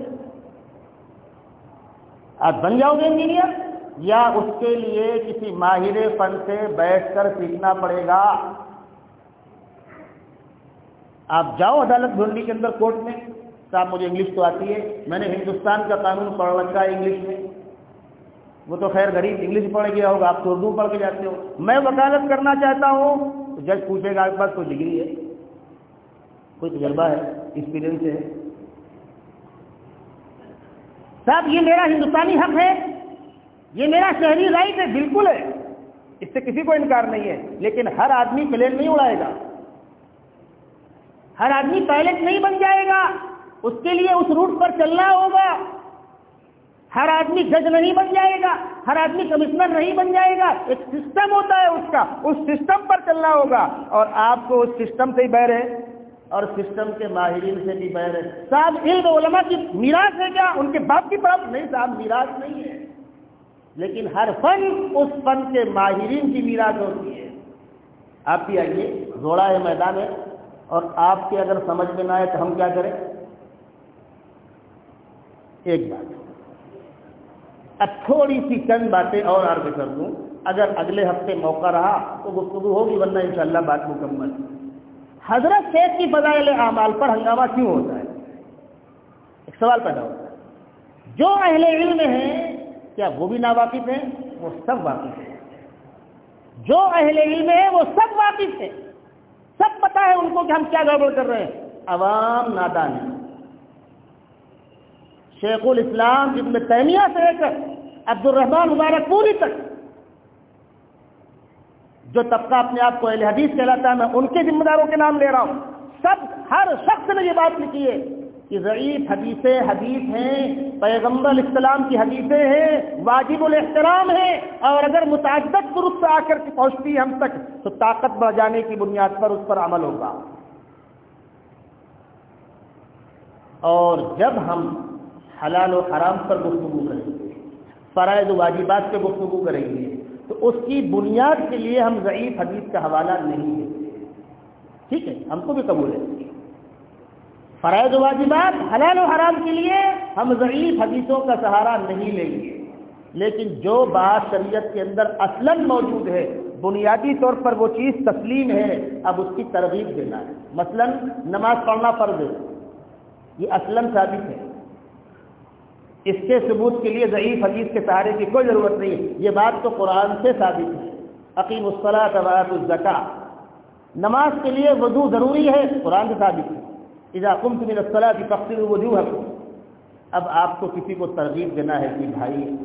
آپ بن جاؤ گے انجینئر یا اس کے لیے کسی ماہر فن سے بیٹھ کر سیکھنا پڑے گا۔ آپ جاؤ عدالت ڈھونڈی کے اندر کورٹ میں۔ صاحب مجھے انگلش تو آتی ہے۔ میں نے ہندوستان کا قانون پڑھ رکھا ہے انگلش میں۔ وہ تو خیر غریب انگلش پڑھ گیا ہوگا، آپ تو اردو پڑھ کے جاتے ہو۔ میں وکالت کرنا چاہتا ہوں، تو جج پوچھے گا آپ کے پاس کوئی ڈگری ہے؟ کوئی تجربہ ہے؟ ایکسپیرئنس ہے؟ صاحب، یہ میرا ہندوستانی حق ہے۔ یہ میرا شہری رائٹ ہے، بالکل ہے۔ اس سے کسی کو انکار نہیں ہے۔ لیکن ہر آدمی پلین نہیں اڑائے گا۔ ہر آدمی پائلٹ نہیں بن جائے گا۔ اس کے لیے اس روٹ پر چلنا ہوگا۔ ہر آدمی جج نہیں بن جائے گا، ہر آدمی کمشنر نہیں بن جائے گا۔ ایک سسٹم ہوتا ہے اس کا، اس سسٹم پر چلنا ہوگا۔ اور آپ کو اس سسٹم سے ہی بہر ہے۔ اور سسٹم کے ماہرین سے بھی بہر ہے۔ صاحب، علم علماء کی میراث ہے کیا؟ ان کے باپ کی طرف نہیں صاحب، میراث نہیں ہے۔ لیکن ہر فن اس فن کے ماہرین کی میراث ہوتی ہے۔ آپ بھی آئیے، زوڑا ہے میدان ہے۔ اور آپ کے اگر سمجھ میں نہ آئے تو ہم کیا کریں؟ ایک بات۔ اب تھوڑی سی چند باتیں اور عرض کر دوں۔ اگر اگلے ہفتے موقع رہا تو گفتگو ہوگی، ورنہ انشاءاللہ بات مکمل۔ حضرت شیخ کی فضائل اعمال پر ہنگامہ کیوں ہوتا ہے؟ ایک سوال پیدا ہوتا ہے۔ جو اہل علم ہیں، کیا وہ بھی ناواقف ہیں؟ وہ سب واقف ہیں۔ جو اہل علم ہے وہ سب واقف ہیں۔ سب پتا ہے ان کو کہ ہم کیا گڑبڑ کر رہے ہیں۔ عوام نادان ہے شیخ الاسلام ابن تیمیہ سے لے کر عبد الرحمان مبارک پوری تک جو طبقہ اپنے آپ کو اہل حدیث کہلاتا ہے، میں ان کے ذمہ داروں کے نام لے رہا ہوں۔ سب، ہر شخص نے یہ بات لکھی ہے کہ ضعیف حدیثیں حدیث ہیں، پیغمبر السلام کی حدیثیں ہیں، واجب الاحترام ہیں، اور اگر متعدد درست آ کر کے پہنچتی ہے ہم تک، تو طاقت بڑھ جانے کی بنیاد پر اس پر عمل ہوگا۔ اور جب ہم حلال و حرام پر گفتگو کریں گے۔ فرائض و واجبات پہ گفتگو کریں گے۔ تو اس کی بنیاد کے لیے ہم ضعیف حدیث کا حوالہ نہیں دیتے ٹھیک ہے، ہم کو بھی قبول ہے۔ فرائض واجبات حلال و حرام کے لیے ہم ضعیف حدیثوں کا سہارا نہیں لیں گے۔ لیکن جو بات شریعت کے اندر اصلا موجود ہے، بنیادی طور پر وہ چیز تسلیم ہے، اب اس کی ترغیب دینا ہے۔ مثلا نماز پڑھنا فرض ہے۔ یہ اصلا ثابت ہے۔ اس کے ثبوت کے لیے ضعیف حدیث کے سہارے کی کوئی ضرورت نہیں ہے۔ یہ بات تو قرآن سے ثابت ہے۔ عقیم الصلاح الزکا نماز کے لیے وضو ضروری ہے، قرآن سے ثابت ہے۔ اذا قمت من الصلاة فاغسلوا وجوهكم اب آپ کو کسی کو ترغیب دینا ہے کہ بھائی،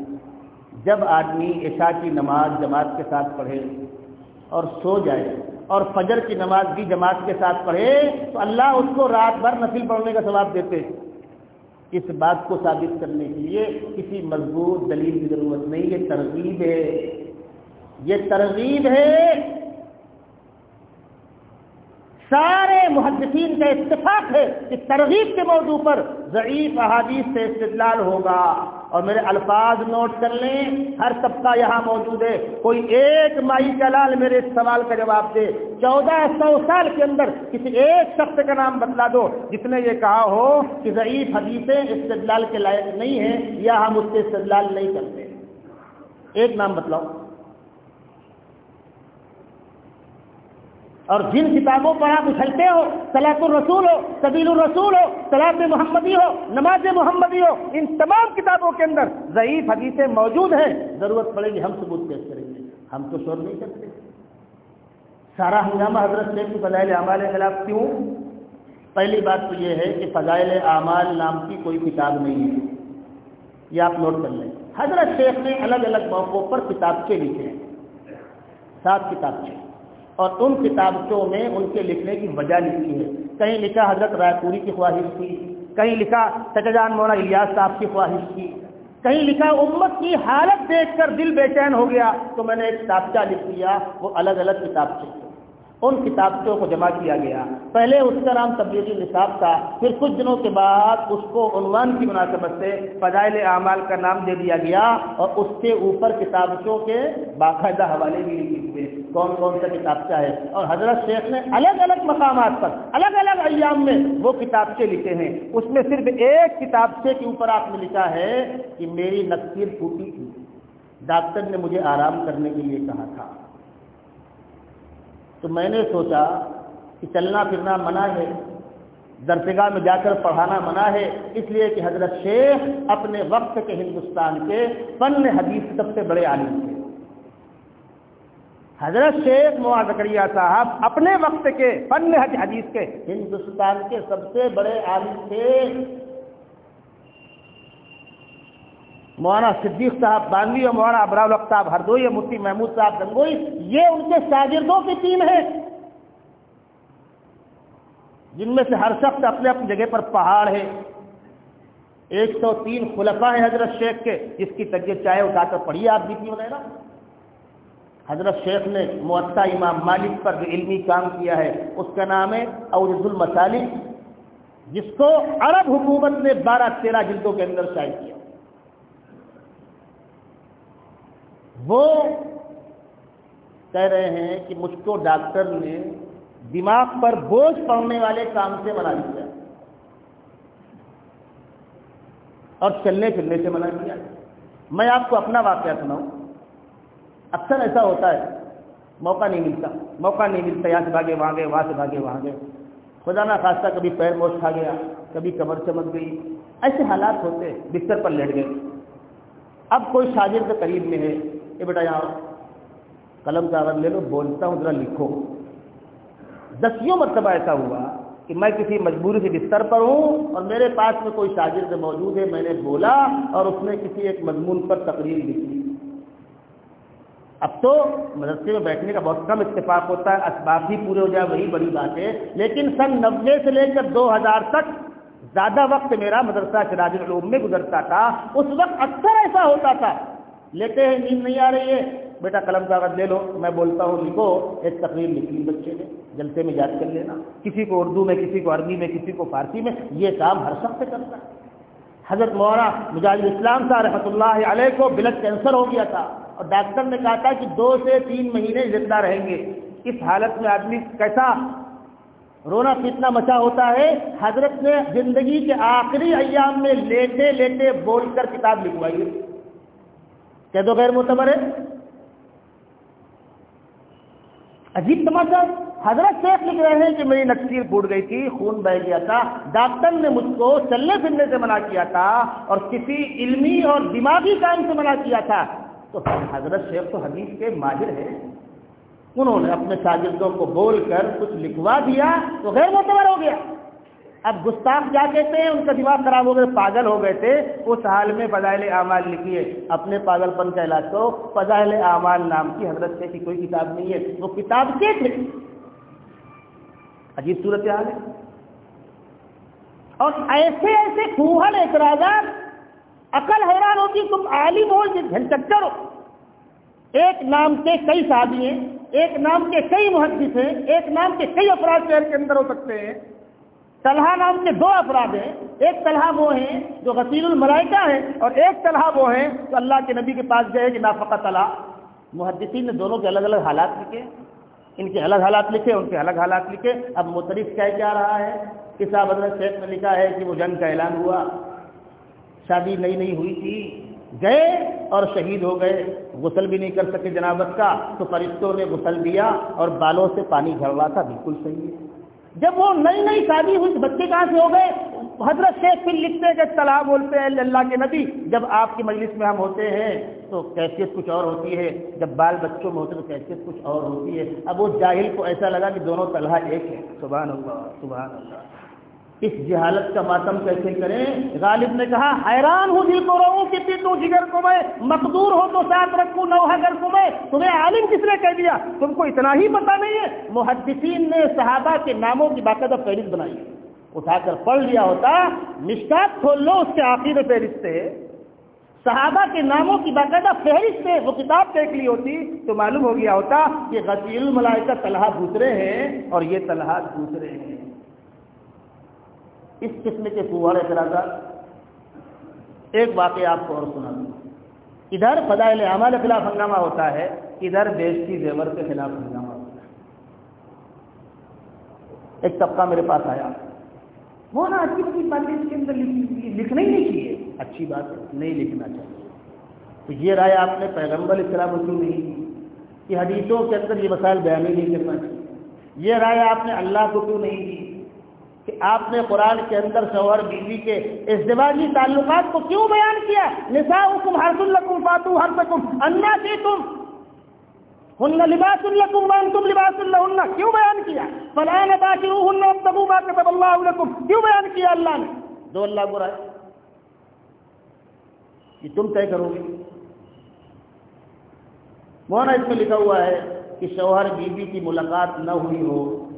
جب آدمی عشاء کی نماز جماعت کے ساتھ پڑھے اور سو جائے اور فجر کی نماز بھی جماعت کے ساتھ پڑھے، تو اللہ اس کو رات بھر نفل پڑھنے کا ثواب دیتے اس بات کو ثابت کرنے کے لیے کسی مضبوط دلیل کی ضرورت نہیں یہ ترغیب ہے۔ یہ ترغیب ہے۔ سارے محدثین کا اتفاق ہے کہ ترغیب کے موضوع پر ضعیف احادیث سے استدلال ہوگا۔ اور میرے الفاظ نوٹ کر لیں، ہر طبقہ یہاں موجود ہے۔ کوئی ایک مائی کا لال میرے اس سوال کا جواب دے۔ چودہ سو سال کے اندر کسی ایک شخص کا نام بتلا دو۔ جس نے یہ کہا ہو کہ ضعیف حدیثیں استدلال کے لائق نہیں ہیں، یا ہم اس سے استدلال نہیں کرتے۔ ایک نام بتلاؤ۔ اور جن کتابوں پر آپ اچھلتے ہو سلاط الرسول ہو، سبیل الرسول ہو سلاط محمدی ہو، نماز محمدی ہو، ان تمام کتابوں کے اندر ضعیف حدیثیں موجود ہیں، ضرورت پڑے گی ہم ثبوت پیش کریں گے۔ ہم تو شور نہیں کرتے۔ سارا ہنگامہ حضرت شیخ کی فضائل اعمال خلاف کیوں؟ پہلی بات تو یہ ہے کہ فضائل اعمال نام کی کوئی کتاب نہیں ہے۔ یہ آپ نوٹ کر لیں۔ حضرت شیخ نے الگ الگ موقعوں پر کتابچے لکھے ہیں۔ سات کتابچے اور ان کتابچوں میں ان کے لکھنے کی وجہ لکھی ہے۔ کہیں لکھا حضرت رائے پوری کی خواہش تھی، کہیں لکھا جان مولانا الیاس صاحب کی خواہش تھی، کہیں لکھا امت کی حالت دیکھ کر دل بے چین ہو گیا۔ تو میں نے ایک کتابچہ لکھ دیا، وہ الگ الگ کتابچے۔ ان کتابچوں کو جمع کیا گیا۔ پہلے اس کا نام تبدیلی نصاب تھا، پھر کچھ دنوں کے بعد اس کو عنوان کی مناسبت سے فضائل اعمال کا نام دے دیا گیا اور اس کے اوپر کتابچوں کے باقاعدہ حوالے بھی لکھے ہوئے۔ کون کون سا کتابچہ ہے؟ اور حضرت شیخ نے الگ الگ مقامات پر، الگ الگ ایام میں وہ کتابچے لکھے ہیں۔ اس میں صرف ایک کتابچے کے اوپر آپ نے لکھا ہے کہ میری نقصیر ٹوٹی تھی۔ ڈاکٹر نے مجھے آرام کرنے کے لیے کہا تھا۔ تو میں نے سوچا کہ چلنا پھرنا منع ہے، درسگاہ میں جا کر پڑھانا منع ہے، اس لیے کہ حضرت شیخ اپنے وقت کے ہندوستان کے فن حدیث سب سے بڑے عالم تھے۔ حضرت شیخ موازکریہ صاحب اپنے وقت کے فن حدیث کے ہندوستان کے سب سے بڑے عالم تھے۔ مولانا صدیق صاحب بانوی اور مولانا ابرا الق صاحب ہردوئی مفتی محمود صاحب گنگوئی، یہ ان کے شاگردوں کی ٹیم ہے۔ جن میں سے ہر شخص اپنے اپنی جگہ پر پہاڑ ہے۔ ایک سو تین خلفا ہے حضرت شیخ کے، جس کی طبیعت چاہے اٹھا کر پڑھیے آپ جیتی وغیرہ حضرت شیخ نے معطا امام مالک پر جو علمی کام کیا ہے، اس کا نام ہے اورد المسالک، جس کو عرب حکومت نے بارہ تیرہ جلدوں کے اندر شائع کیا۔ وہ کہہ رہے ہیں کہ مجھ کو ڈاکٹر نے دماغ پر بوجھ پڑنے والے کام سے منع کیا۔ اور چلنے پھرنے سے منع کیا۔ میں آپ کو اپنا واقعہ سناؤں۔ اکثر ایسا ہوتا ہے، موقع نہیں ملتا۔ موقع نہیں ملتا، یہاں سے بھاگے، وہاں گئے، وہاں سے بھاگے، وہاں گئے۔ خدا نہ خاصہ، کبھی پیر موچ کھا گیا، کبھی کمر چمک گئی۔ ایسے حالات ہوتے، بستر پر لیٹ گئے۔ اب کوئی شاگرد قریب میں ہے یہ بیٹا یہاں قلم کاغذ لے لو، بولتا ہوں، ذرا لکھو۔ دسیوں مرتبہ ایسا ہوا کہ میں کسی مجبوری سے بستر پر ہوں اور میرے پاس میں کوئی شاگرد موجود ہے، میں نے بولا اور اس نے کسی ایک مضمون پر تقریر لکھی۔ اب تو مدرسے میں بیٹھنے کا بہت کم اتفاق ہوتا ہے، اسباب بھی پورے ہو جائے، وہی بڑی بات ہے۔ لیکن سن نبے سے لے کر دو ہزار تک زیادہ وقت میرا مدرسہ چراج العلوم میں گزرتا تھا۔ اس وقت اکثر ایسا ہوتا تھا۔ لیتے ہیں، نیند نہیں آ رہی ہے۔ بیٹا قلم کاغذ لے لو، میں بولتا ہوں، لکھو، ایک تقریر لکھی بچے نے، جلسے میں یاد کر لینا۔ کسی کو اردو میں، کسی کو عربی میں، کسی کو فارسی میں، یہ کام ہر شخص کرتا ہے۔ حضرت مولانا مجاہد اسلام صاحب رحمۃ اللہ علیہ کو بلڈ کینسر ہو گیا تھا۔ اور ڈاکٹر نے کہا تھا کہ دو سے تین مہینے زندہ رہیں گے۔ اس حالت میں آدمی کیسا رونا کتنا مچا ہوتا ہے؟ حضرت نے زندگی کے آخری ایام میں لیٹے لیٹے بول کر کتاب لکھوائی۔ کہہ دو غیر معتبر ہے عجیب تماشا۔ حضرت شیخ لکھ رہے ہیں کہ میری نقصیر پھوٹ گئی تھی، خون بہ گیا تھا۔ ڈاکٹر نے مجھ کو چلنے پھرنے سے منع کیا تھا اور کسی علمی اور دماغی کام سے منع کیا تھا۔ تو حضرت شیخ تو حدیث کے ماہر ہیں۔ انہوں نے اپنے شاگردوں کو بول کر کچھ لکھوا دیا تو غیر معتبر ہو گیا۔ اب گستاخ کیا کہتے ہیں ان کا دماغ خراب ہو گئے پاگل ہو گئے تھے۔ اس حال میں فضائل اعمال لکھیے۔ اپنے پاگل پن کا علاج کرو۔ فضائل اعمال نام کی حضرت سے کی کوئی کتاب نہیں ہے۔ وہ کتاب کے تھے عجیب صورت حال ہے۔ اور ایسے ایسے خوہل اعتراضات، عقل حیران ہوتی، تم عالم ہو جھنچکر ہو۔ ایک نام کے کئی شادی ہیں، ایک نام کے کئی محدث ہیں، ایک نام کے کئی افراد شہر کے اندر ہو سکتے ہیں۔ طلحہ نام کے دو افراد ہیں، ایک طلحہ وہ ہیں جو غسیل الملائکہ ہیں اور ایک طلحہ وہ ہیں جو اللہ کے نبی کے پاس گئے کہ نافقہ طلحہ۔ محدثین نے دونوں کے الگ الگ حالات لکھے، ان کے الگ حالات لکھے، ان کے الگ حالات لکھے۔ اب مترف کیا کیا رہا ہے؟ کساب حضرت شیخ نے لکھا ہے کہ وہ جنگ کا اعلان ہوا۔ شادی نئی نئی ہوئی تھی، گئے اور شہید ہو گئے۔ غسل بھی نہیں کر سکے جنابت کا، تو فرشتوں نے غسل دیا اور بالوں سے پانی گھر رہا تھا، بالکل صحیح ہے۔ جب وہ نئی نئی شادی ہوئی بچے کہاں سے ہو گئے؟ حضرت شیخ پھر لکھتے کہ طلاح بولتے ہیں اللہ کے نبی، جب آپ کی مجلس میں ہم ہوتے ہیں تو کیفیت کچھ اور ہوتی ہے، جب بال بچوں میں ہوتے تو کیفیت کچھ اور ہوتی ہے۔ اب وہ جاہل کو ایسا لگا کہ دونوں طلحہ ایک ہے سبحان اللہ سبحان اللہ۔ اس جہالت کا ماتم کیسے کریں؟ غالب نے کہا، حیران ہوں دل کو رہوں کہ تو جگر کو میں مقدور ہو تو ساتھ رکھوں نوحہ کو میں۔ تمہیں عالم کس نے کہہ دیا؟ تم کو اتنا ہی پتا نہیں ہے۔ محدثین نے صحابہ کے ناموں کی باقاعدہ فہرست بنائی۔ اٹھا کر پڑھ لیا ہوتا، مشکات کھول لو، اس کے آخر فہرست سے۔ صحابہ کے ناموں کی باقاعدہ فہرست سے وہ کتاب دیکھ لی ہوتی، تو معلوم ہو گیا ہوتا کہ غسیل الملائکہ طلحہ دوسرے ہیں اور یہ طلحہ دوسرے ہیں۔ اس قسم کے فوہر اعتراضات ایک واقعہ آپ کو اور سنا دوں۔ ادھر فضائل عمل کے خلاف ہنگامہ ہوتا ہے، ادھر بیشتی زیور کے خلاف ہنگامہ ہوتا ہے۔ ایک طبقہ میرے پاس آیا۔ وہ نا اچھی بڑی باتیں اس کے اندر لکھنا ہی نہیں چاہیے۔ اچھی بات نہیں لکھنا چاہیے۔ تو یہ رائے آپ نے پیغمبر اسلام کیوں نہیں کی کہ حدیثوں کے اندر یہ مسائل بیان ہی نہیں کرنا چاہیے۔ یہ رائے آپ نے اللہ کو کیوں نہیں کی کہ آپ نے قرآن کے اندر شوہر بیوی کے ازدواجی تعلقات کو کیوں بیان کیا؟ نسا حکم ہر القم فاتو ہر سکم انا کی تم ہن لباس القم مان تم لباس اللہ کیوں بیان کیا؟ فلان باقی ہن تبو با کتب اللہ علیکم کیوں بیان کیا اللہ نے؟ دو اللہ برا ہے یہ تم طے کرو گے۔ مولانا اس میں لکھا ہوا ہے کہ شوہر بیوی کی ملاقات نہ ہوئی ہو۔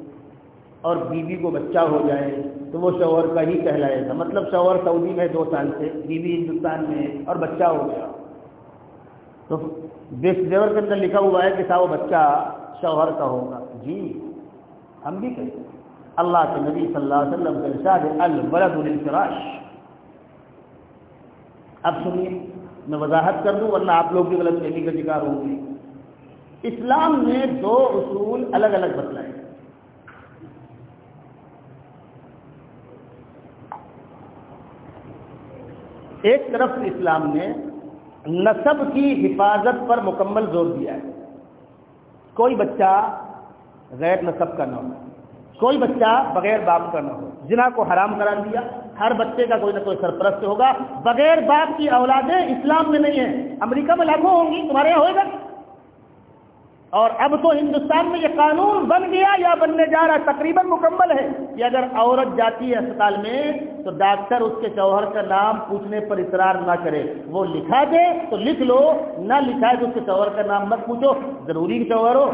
اور بیوی کو بچہ ہو جائے تو وہ شوہر کا ہی کہلائے گا۔ مطلب شوہر سعودی میں دو سال سے، بیوی ہندوستان میں اور بچہ ہو گیا۔ تو بیس دیور کے اندر لکھا ہوا ہے کہ سا وہ بچہ شوہر کا ہوگا۔ جی ہم بھی کہتے ہیں۔ اللہ کے نبی صلی اللہ علیہ وسلم کا ارشاد البلد الفراش اب سنیے، میں وضاحت کر دوں ورنہ آپ لوگ بھی غلط فہمی کا شکار ہوں گے۔ اسلام نے دو اصول الگ الگ بتلائے۔ ایک طرف اسلام نے نصب کی حفاظت پر مکمل زور دیا ہے۔ کوئی بچہ غیر نصب کا نہ ہو۔ کوئی بچہ بغیر باپ کا نہ ہو۔ جنہ کو حرام قرار دیا، ہر بچے کا کوئی نہ کوئی سرپرست ہوگا۔ بغیر باپ کی اولادیں اسلام میں نہیں ہیں۔ امریکہ میں لاکھوں ہوں گی، تمہارے یہاں ہوئے گا۔ اور اب تو ہندوستان میں یہ قانون بن گیا یا بننے جا رہا تقریباً مکمل ہے۔ کہ اگر عورت جاتی ہے اسپتال میں، تو ڈاکٹر اس کے شوہر کا نام پوچھنے پر اصرار نہ کرے۔ وہ لکھا دے تو لکھ لو، نہ لکھا ہے تو اس کے شوہر کا نام مت پوچھو، ضروری شوہر ہو۔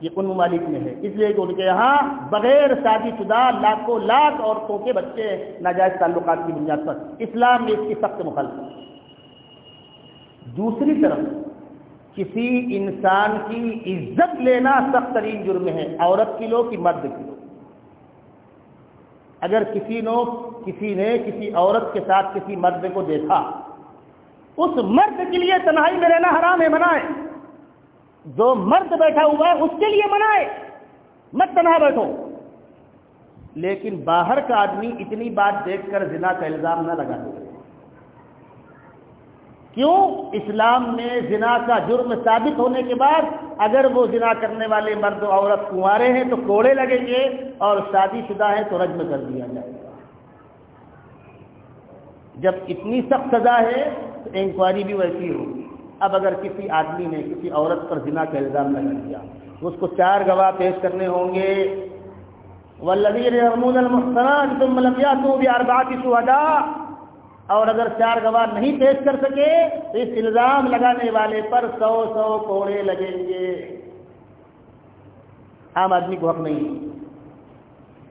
یہ ان ممالک میں ہے۔ اس لیے کہ ان کے یہاں بغیر شادی شدہ لاکھوں لاکھ عورتوں کے بچے ناجائز تعلقات کی بنیاد پر۔ اسلام میں اس کی سخت مخالفت۔ دوسری طرف کسی انسان کی عزت لینا سخت ترین جرم ہے، عورت کی لو کہ مرد کی لو۔ اگر کسی نو کسی نے کسی عورت کے ساتھ کسی مرد کو دیکھا، اس مرد کے لیے تنہائی میں رہنا حرام ہے منائے جو مرد بیٹھا ہوا ہے، اس کے لیے منائے مت تنہا بیٹھو۔ لیکن باہر کا آدمی اتنی بات دیکھ کر زنا کا الزام نہ لگا دے۔ کیوں اسلام میں زنا کا جرم ثابت ہونے کے بعد اگر وہ زنا کرنے والے مرد و عورت کنوارے ہیں تو کوڑے لگیں گے اور شادی شدہ ہے تو رجم کر دیا جائے گا۔ جب اتنی سخت سزا ہے تو انکوائری بھی ویسی ہوگی۔ اب اگر کسی آدمی نے کسی عورت پر زنا کا الزام لگا دیا، اس کو چار گواہ پیش کرنے ہوں گے۔ ولدیر المحسنات تم ملبیا تو بھی اربات شہدا اور اگر چار گواہ نہیں پیش کر سکے تو اس الزام لگانے والے پر سو سو کوڑے لگیں گے۔ عام آدمی کو حق نہیں۔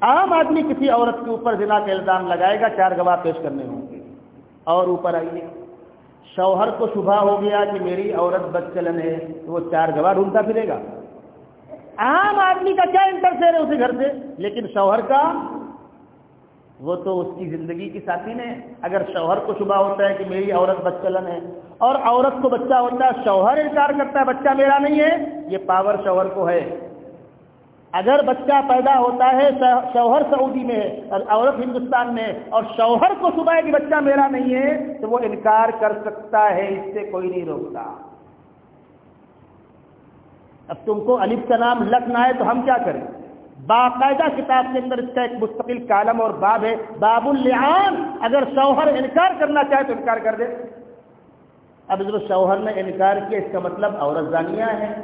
عام آدمی کسی عورت کے اوپر ضلع کا الزام لگائے گا، چار گواہ پیش کرنے ہوں گے۔ اور اوپر آئیے۔ شوہر کو شبہ ہو گیا کہ میری عورت بد چلن ہے، تو وہ چار گواہ ڈھونڈتا پھرے گا۔ عام آدمی کا کیا انٹرفیئر ہے اسے گھر سے؟ لیکن شوہر کا وہ تو اس کی زندگی کی ساتھی نے اگر شوہر کو شبہ ہوتا ہے کہ میری عورت بچلن ہے، اور عورت کو بچہ ہوتا ہے، شوہر انکار کرتا ہے، بچہ میرا نہیں ہے، یہ پاور شوہر کو ہے۔ اگر بچہ پیدا ہوتا ہے شوہر سعودی میں ہے، اور عورت ہندوستان میں اور شوہر کو صبح ہے کہ بچہ میرا نہیں ہے، تو وہ انکار کر سکتا ہے، اس سے کوئی نہیں روکتا۔ اب تم کو الف کا نام لکھنا ہے تو ہم کیا کریں؟ باقاعدہ کتاب کے اندر اس کا ایک مستقل کالم اور باب ہے، باب الحان اگر شوہر انکار کرنا چاہے تو انکار کر دے۔ اب جو شوہر نے انکار کیا، اس کا مطلب عورت زانیہ ہے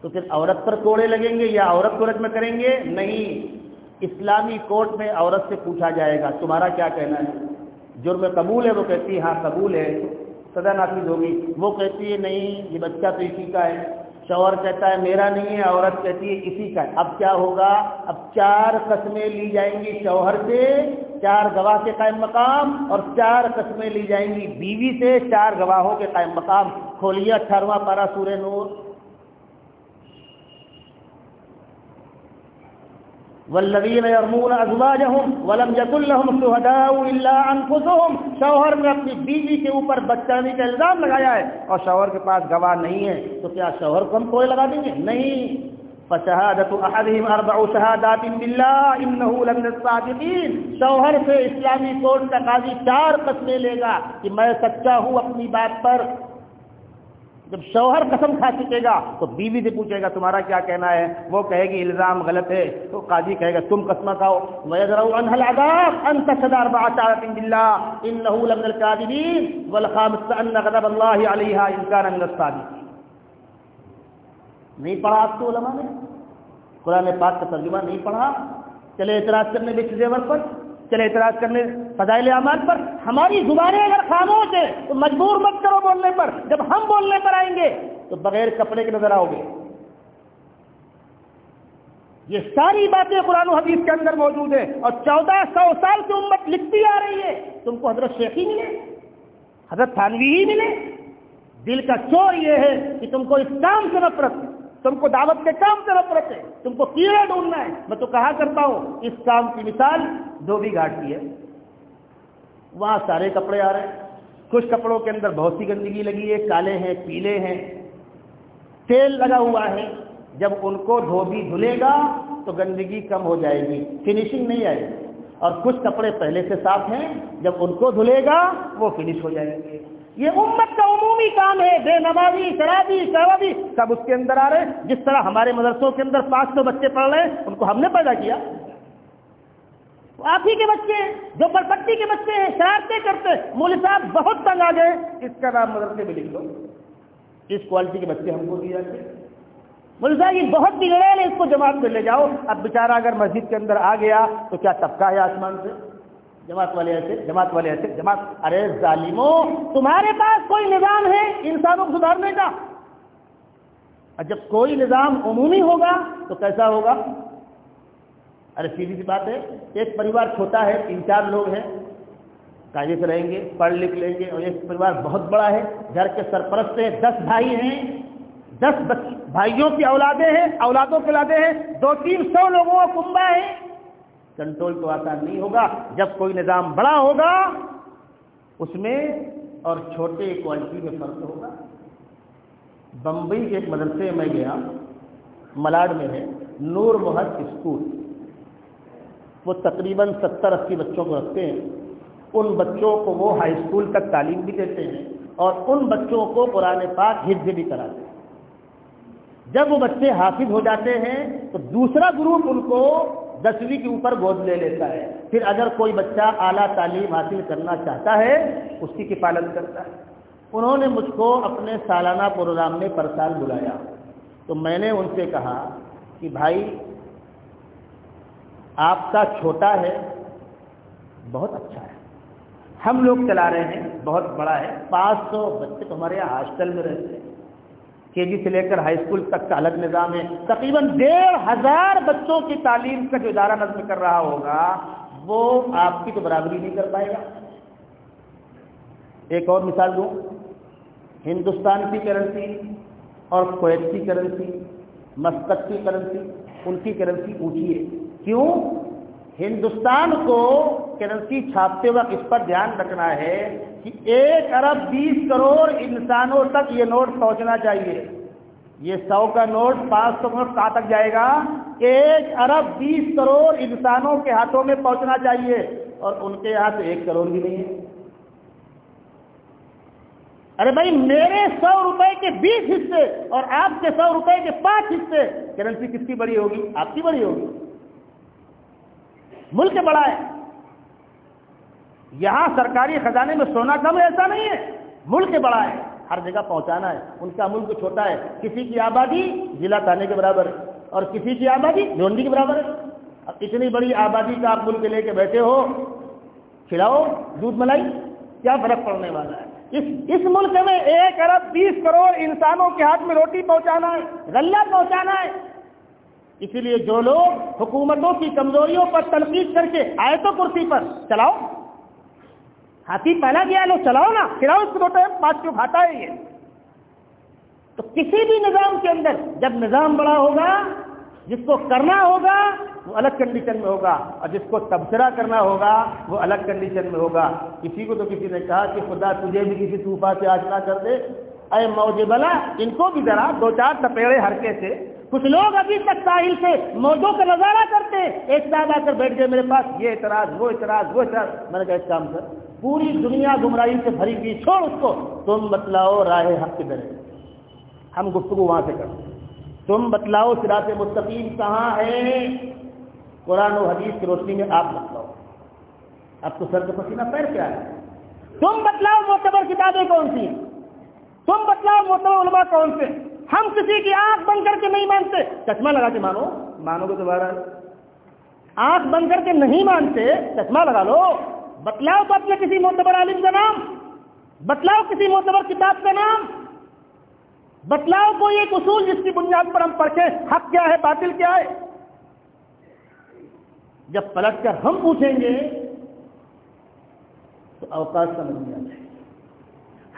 تو پھر عورت پر کوڑے لگیں گے یا عورت کو رقم کریں گے؟ نہیں۔ اسلامی کورٹ میں عورت سے پوچھا جائے گا، تمہارا کیا کہنا ہے؟ جرم قبول ہے، وہ کہتی ہے ہاں قبول ہے، سزا نافذ ہوگی۔ وہ کہتی ہے، نہیں، یہ بچہ تو اسی کا ہے۔ شوہر کہتا ہے میرا نہیں ہے، عورت کہتی ہے اسی کا اب کیا ہوگا؟ اب چار قسمیں لی جائیں گی شوہر سے، چار گواہ کے قائم مقام اور چار قسمیں لی جائیں گی بیوی سے، چار گواہوں کے قائم مقام۔ کھولیا، اٹھارواں پارا سورہ نور۔ والذین یرمون ازواجہم ولم یکن لهم شہداء الا انفسهم شوہر نے اپنی بیوی کے اوپر بچانی کا الزام لگایا ہے اور شوہر کے پاس گواہ نہیں ہے تو کیا شوہر کو ہم کوئی لگا دیں گے؟ نہیں. فشہادت احدہم اربع شہادات باللہ، انہو لمن الصادقین. شوہر سے اسلامی کورٹ کا قاضی چار قسمیں لے گا کہ میں سچا ہوں اپنی بات پر جب شوہر قسم کھا چکے گا تو بیوی سے پوچھے گا، تمہارا کیا کہنا ہے؟ وہ کہے گی، الزام غلط ہے۔ تو قاضی کہے گا، تم قسم کھاؤ۔ نہیں پڑھا آپ کو علماء نے؟ قرآن پاک کا ترجمہ نہیں پڑھا؟ چلے اعتراض کرنے بچ زیور پر۔ چلے اعتراض کرنے فضائل اعمال پر ہماری زبانیں اگر خاموش ہیں تو مجبور مت کرو بولنے پر جب ہم بولنے پر آئیں گے تو بغیر کپڑے کے نظر آؤ گے یہ ساری باتیں قرآن و حدیث کے اندر موجود ہیں اور چودہ سو سال کی امت لکھتی آ رہی ہے تم کو حضرت شیخی ملے، حضرت تھانوی ہی ملے۔ دل کا چور یہ ہے کہ تم کو اس کام سے نفرت تم کو دعوت کے کام سے نفرت ہے تم کو کیڑے ڈھونڈنا ہے۔ میں تو کہا کرتا ہوں، اس کام کی مثال دھوبی گھاٹ کی ہے۔ وہاں سارے کپڑے آ رہے ہیں۔ کچھ کپڑوں کے اندر بہت سی گندگی لگی ہے، کالے ہیں، پیلے ہیں۔ تیل لگا ہوا ہے۔ جب ان کو دھوبی دھلے گا تو گندگی کم ہو جائے گی، فنیشنگ نہیں آئے گی۔ اور کچھ کپڑے پہلے سے صاف ہیں، جب ان کو دھلے گا وہ فنش ہو جائیں گے۔ یہ امت کا عمومی کام ہے، بے نمازی، شرابی شرابی، سب اس کے اندر آ رہے ہیں۔ جس طرح ہمارے مدرسوں کے اندر پانچ سو بچے پڑھ رہے ہیں، ان کو ہم نے پیدا کیا۔ آپ ہی کے بچے ہیں، جو برپٹی کے بچے ہیں شرارتیں کرتے مول صاحب بہت تنگ آ گئے اس کا نام مدرسے میں لکھ لو اس کوالٹی کے بچے ہم کو دیے جاتے بولے صاحب، یہ بہت بگڑے ہے اس کو جماعت میں لے جاؤ۔ اب بیچارہ اگر مسجد کے اندر آ گیا تو کیا طبقہ ہے آسمان سے؟ جماعت والے ایسے، جماعت والے ایسے، جماعت، ارے ظالموں تمہارے پاس کوئی نظام ہے؟ انسانوں کو سدھارنے کا۔ اور جب کوئی نظام عمومی ہوگا تو کیسا ہوگا؟ ارے سیدھی سی بات ہے، ایک پریوار چھوٹا ہے، تین چار لوگ ہیں قاعدے سے رہیں گے، پڑھ لکھ لیں گے، اور ایک پریوار بہت بڑا ہے، گھر کے سرپرست ہیں، دس بھائی ہیں، دس بھائیوں کی اولادیں ہیں، اولادوں کے اولادیں ہیں، دو تین سو لوگوں کا کنبا ہے۔ کنٹرول تو آسان نہیں ہوگا۔ جب کوئی نظام بڑا ہوگا، اس میں اور چھوٹے کوالٹی میں فرق ہوگا۔ بمبئی کے ایک مدرسے میں گیا، ملاڈ میں ہے، نور محد اسکول۔ وہ تقریباً ستر اسی بچوں کو رکھتے ہیں۔ ان بچوں کو وہ ہائی اسکول تک تعلیم بھی دیتے ہیں اور ان بچوں کو قرآن پاک حفظ بھی کراتے ہیں۔ جب وہ بچے حافظ ہو جاتے ہیں، تو دوسرا گروپ ان کو دسویں کے اوپر گود لے لیتا ہے۔ پھر اگر کوئی بچہ اعلیٰ تعلیم حاصل کرنا چاہتا ہے، اس کی کفالت کرتا ہے۔ انہوں نے مجھ کو اپنے سالانہ پروگرام میں پر سال بلایا۔ تو میں نے ان سے کہا کہ بھائی، آپ کا چھوٹا ہے، بہت اچھا ہے۔ ہم لوگ چلا رہے ہیں، بہت بڑا ہے۔ پانچ سو بچے تو ہمارے یہاں ہاسٹل میں رہتے ہیں۔ کے جی سے لے کر ہائی اسکول تک کا الگ نظام ہے۔ تقریباً ڈیڑھ ہزار بچوں کی تعلیم کا جو ادارہ نظم کر رہا ہوگا، وہ آپ کی تو برابری نہیں کر پائے گا۔ ایک اور مثال دوں، ہندوستان کی کرنسی اور کویت کی کرنسی، مسقط کی کرنسی، ان کی کرنسی اونچی ہے۔ کیوں؟ ہندوستان کو کرنسی چھاپتے وقت اس پر دھیان رکھنا ہے کہ ایک ارب بیس کروڑ انسانوں تک یہ نوٹ پہنچنا چاہیے۔ یہ سو کا نوٹ پانچ سو نوٹ کہاں تک جائے گا؟ ایک ارب بیس کروڑ انسانوں کے ہاتھوں میں پہنچنا چاہیے اور ان کے ہاتھ ایک کروڑ بھی نہیں ہے۔ ارے بھائی، میرے سو روپے کے بیس حصے اور آپ کے سو روپے کے پانچ حصے کرنسی کس کی بڑی ہوگی؟ آپ کی بڑی ہوگی۔ ملک بڑا ہے۔ یہاں سرکاری خزانے میں سونا کم ایسا نہیں ہے۔ ملک بڑا ہے۔ ہر جگہ پہنچانا ہے۔ ان کا ملک چھوٹا ہے۔ کسی کی آبادی ضلع تانے کے برابر ہے۔ اور کسی کی آبادی لونڈی کے برابر ہے۔ اب اتنی بڑی آبادی کا آپ ملک لے کے بیٹھے ہو، کھلاؤ، دودھ ملائی، کیا فرق پڑنے والا ہے؟ اس اس ملک میں ایک ارب بیس کروڑ انسانوں کے ہاتھ میں روٹی پہنچانا ہے، غلہ پہنچانا ہے۔ اسی لیے جو لوگ حکومتوں کی کمزوریوں پر تنقید کر کے آئے تو کرسی پر، چلاؤ۔ ہاتھی پہلا گیا لو، چلاؤ نا، کھلاؤ اس کو پانچ کیوں کھاتا ہے یہ؟ تو کسی بھی نظام کے اندر جب نظام بڑا ہوگا، جس کو کرنا ہوگا، وہ الگ کنڈیشن میں ہوگا، اور جس کو تبصرہ کرنا ہوگا، وہ الگ کنڈیشن میں ہوگا۔ کسی کو تو کسی نے کہا کہ خدا تجھے بھی کسی طوفا سے آچنا کر دے۔ اے موج بلا ان کو بھی ذرا دو چار تپیڑے ہرکے سے کچھ لوگ ابھی تک ساحل سے موجوں کا نظارہ کرتے ایک آ کر بیٹھ گئے میرے پاس، یہ اعتراض، وہ اعتراض وہ اعتراض۔ میں نے کہا، ایک کام کر، پوری دنیا گمراہی سے بھری ہوئی چھوڑ اس کو۔ تم بتلاؤ راہ حق کے درے ہم گفتگو وہاں سے کرتے تم بتلاؤ سراط مستقیم کہاں ہے؟ قرآن و حدیث کی روشنی میں آپ بتلاؤ۔ اب تو سر کا پسینہ پیر کیا ہے؟ تم بتلاؤ معتبر کتابیں کون سی تم بتلاؤ معتبر علماء کون سے ہم کسی کی آنکھ بند کر کے نہیں مانتے؟ چشمہ لگا کے مانو۔ مانو گے دوبارہ۔ آنکھ بند کر کے نہیں مانتے چشمہ لگا لو۔ بتلاؤ تو اپنے کسی معتبر عالم کا نام۔ بتلاؤ کسی معتبر کتاب کا نام۔ بتلاؤ کوئی ایک اصول جس کی بنیاد پر ہم پڑھیں حق کیا ہے باطل کیا ہے؟ جب پلٹ کر ہم پوچھیں گے تو اوقات سمجھ میں آ جائے۔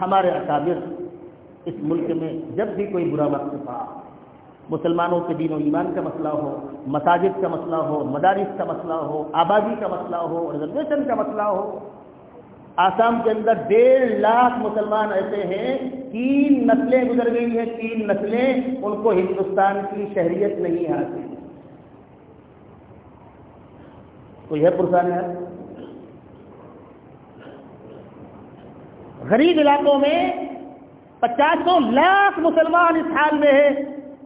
ہمارے اکابر اس ملک میں جب بھی کوئی برا وقت تھا، مسلمانوں کے دین و ایمان کا مسئلہ ہو، مساجد کا مسئلہ ہو، مدارس کا مسئلہ ہو، آبادی کا مسئلہ ہو ریزرویشن کا مسئلہ ہو، آسام کے اندر ڈیڑھ لاکھ مسلمان ایسے ہیں، تین نسلیں گزر گئی ہیں، تین نسلیں ان کو ہندوستان کی شہریت نہیں حاصل تو یہ پرسان ہے۔ غریب علاقوں میں پچاسوں لاکھ مسلمان اس حال میں ہیں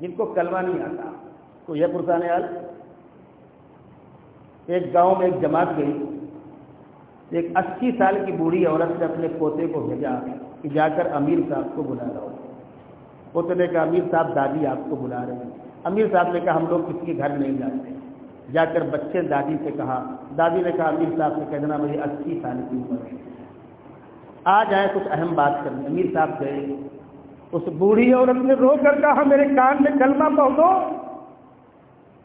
جن کو کلمہ نہیں آتا۔ تو یہ پرسان حال؟ ایک گاؤں میں ایک جماعت گئی۔ ایک اسی سال کی بوڑھی عورت نے اپنے پوتے کو بھیجا کہ جا کر امیر صاحب کو بلا لاؤ پوتے نے کہا، امیر صاحب، دادی آپ کو بلا رہے ہیں۔ امیر صاحب نے کہا، ہم لوگ کسی کے گھر نہیں جاتے۔ جا کر بچے دادی سے کہا۔ دادی نے کہا، امیر صاحب سے کہہ دینا میری اسی سال کی عمر ہے۔ آ جائیں کچھ اہم بات کریں امیر صاحب گئے۔ اس بوڑھی عورت نے رو کر کہا، میرے کان میں کلمہ پہنچو۔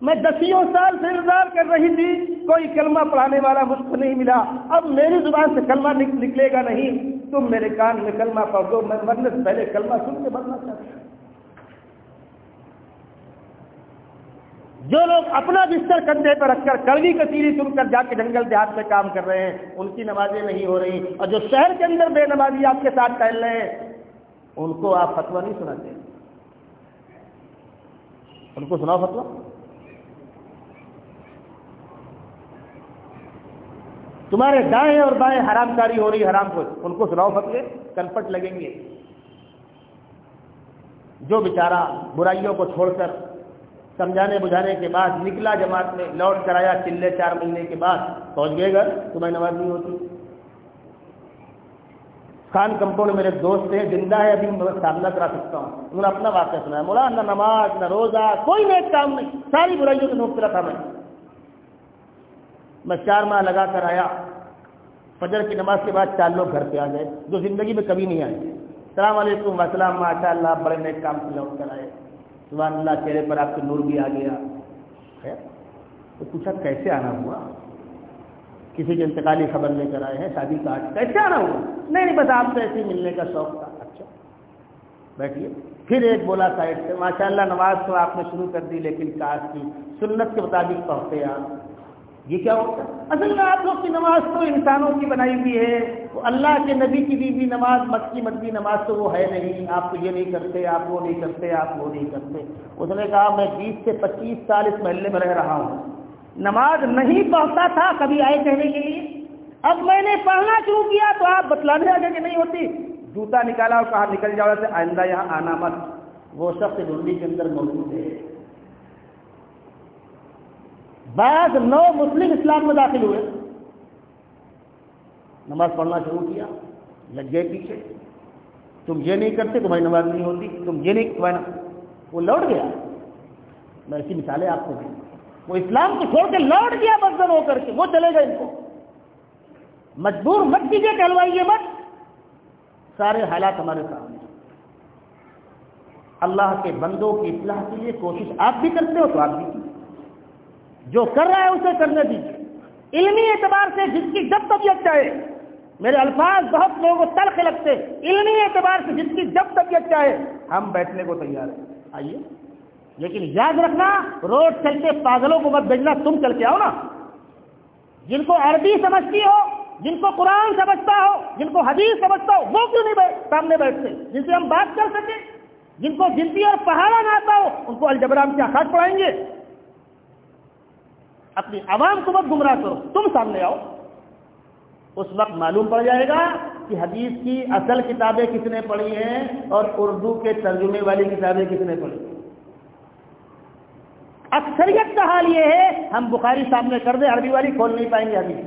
میں دسیوں سال سے انتظار کر رہی تھی، کوئی کلمہ پڑھانے والا مجھ کو نہیں ملا۔ اب میری زبان سے کلمہ نکلے گا نہیں۔ تم میرے کان میں کلمہ پڑھو میں مرنے سے پہلے کلمہ سن کے مرنا چاہتا ہوں۔ جو لوگ اپنا بستر کندھے پر رکھ کر کڑوی کثیری سن کر جا کے جنگل دیہات میں کام کر رہے ہیں، ان کی نمازیں نہیں ہو رہی۔ اور جو شہر کے اندر بے نمازی آپ کے ساتھ ٹہل رہے ہیں، ان کو آپ فتوا نہیں سناتے۔ ان کو سناؤ فتوا تمہارے دائیں اور بائیں حرام کاری ہو رہی، حرام کو ان کو سناؤ فتوے کنپٹ لگیں گے۔ جو بیچارہ برائیوں کو چھوڑ کر سمجھانے بجھانے کے بعد نکلا جماعت میں، لوٹ کر آیا چلے چار مہینے کے بعد۔ پہنچ گئے گھر تمہیں نماز نہیں ہوتی۔ خان کمپاؤنڈ میرے دوست ہیں، زندہ ہے، ابھی میں سامنا کرا سکتا ہوں۔ انہوں نے اپنا واقعہ سنا ہے مولا نہ نماز، نہ روزہ، کوئی نیک کام نہیں۔ ساری برائیوں سے نوٹ کرا تھا میں۔ میں چار ماہ لگا کر آیا۔ فجر کی نماز کے بعد چار لوگ گھر پہ آ گئے، جو زندگی میں کبھی نہیں آئے۔ السلام علیکم، وسلام ماشاء اللہ بڑے نیک کام سے لوٹ کر آئے۔ سبحان اللہ، چہرے پر آپ کے نور بھی آ گیا۔ تو پوچھا کیسے آنا ہوا؟ کسی کے انتقالی خبر لے کر آئے ہیں، شادی کارڈ کیسے آنا ہوا؟ نہیں نہیں، بس آپ سے ایسے ملنے کا شوق تھا۔ اچھا بیٹھیے۔ پھر ایک بولا سائڈ سے ماشاء اللہ نماز تو آپ نے شروع کر دی، لیکن کاش کی سنت کے مطابق پڑھتے آپ۔ یہ کیا ہوتا ہے؟ اصل میں آپ لوگ کی نماز تو انسانوں کی بنائی ہوئی ہے۔ وہ اللہ کے نبی کی بھی, بھی نماز مکی مدی نماز تو وہ ہے نہیں۔ آپ تو یہ نہیں کرتے آپ وہ نہیں کرتے آپ وہ نہیں کرتے۔ اس نے کہا میں بیس سے پچیس سال اس محلے میں رہ رہا ہوں۔ نماز نہیں پڑھتا تھا کبھی آئے کہنے کے لیے۔ اب میں نے پڑھنا شروع کیا تو آپ بتلانے آگے کہ نہیں ہوتی۔ جوتا نکالا اور کہا نکل جاؤ سے آئندہ یہاں آنا مت۔ وہ شخص ڈنڈی کے اندر موجود ہے۔ بعض نو مسلم اسلام میں داخل ہوئے۔ نماز پڑھنا شروع کیا، لگ گئے پیچھے۔ تم یہ نہیں کرتے تمہاری نماز نہیں ہوتی، تم یہ نہیں تمہارا وہ لوٹ گیا۔ میں ایسی مثالیں آپ کو دوں۔ وہ اسلام کو چھوڑ کے لوٹ گیا بدن ہو کر کے، وہ چلے گئے ان کو۔ مجبور مت کیجیے کہلوائیے مت۔ سارے حالات ہمارے سامنے۔ اللہ کے بندوں کی اصلاح کے لیے کوشش آپ بھی کرتے ہو تو آپ بھی جو کر رہا ہے اسے کرنے دیجیے علمی اعتبار سے جس کی جب طبیعت چاہے، میرے الفاظ بہت لوگوں کو تلخ لگتے علمی اعتبار سے جس کی جب طبیعت چاہے، ہم بیٹھنے کو تیار ہیں۔ آئیے۔ لیکن یاد رکھنا، روڈ چل کے پاگلوں کو مت بھیجنا، تم چل کے آؤ نا۔ جن کو عربی سمجھتی ہو، جن کو قرآن سمجھتا ہو، جن کو حدیث سمجھتا ہو، وہ کیوں نہیں سامنے بیٹھتے؟ جن سے ہم بات کر سکیں، جن کو گنتی اور پہاڑا نہ آتا ہو، ان کو الجبرام کے خاص پڑھائیں گے؟ اپنی عوام کو مت گمراہ کرو، تم سامنے آؤ۔ اس وقت معلوم پڑ جائے گا کہ حدیث کی اصل کتابیں کس نے پڑھی ہیں اور اردو کے ترجمے والی کتابیں کس نے پڑھی اکثریت کا حال یہ ہے، ہم بخاری سامنے کر دیں، عربی والی کھول نہیں پائیں گے حدیث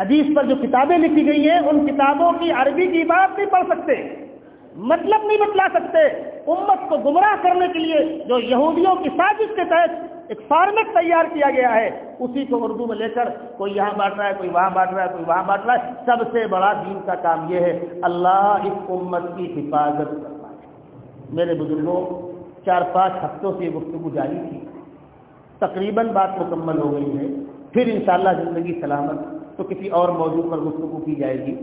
حدیث پر جو کتابیں لکھی گئی ہیں، ان کتابوں کی عربی کی بات نہیں پڑھ سکتے۔ مطلب نہیں بتلا سکتے امت کو گمراہ کرنے کے لیے جو یہودیوں کی سازش کے تحت ایک فارمیٹ تیار کیا گیا ہے، اسی کو اردو میں لے کر کوئی یہاں بانٹ رہا ہے، کوئی وہاں بانٹ رہا ہے، کوئی وہاں بانٹ رہا ہے، سب سے بڑا دین کا کام یہ ہے، اللہ اس امت کی حفاظت کرتا ہے میرے بزرگوں، چار پانچ ہفتوں سے یہ گفتگو جاری تھی۔ تقریباً بات مکمل ہو گئی ہے۔ پھر انشاءاللہ زندگی سلامت تو کسی اور موضوع پر گفتگو کی جائے گی۔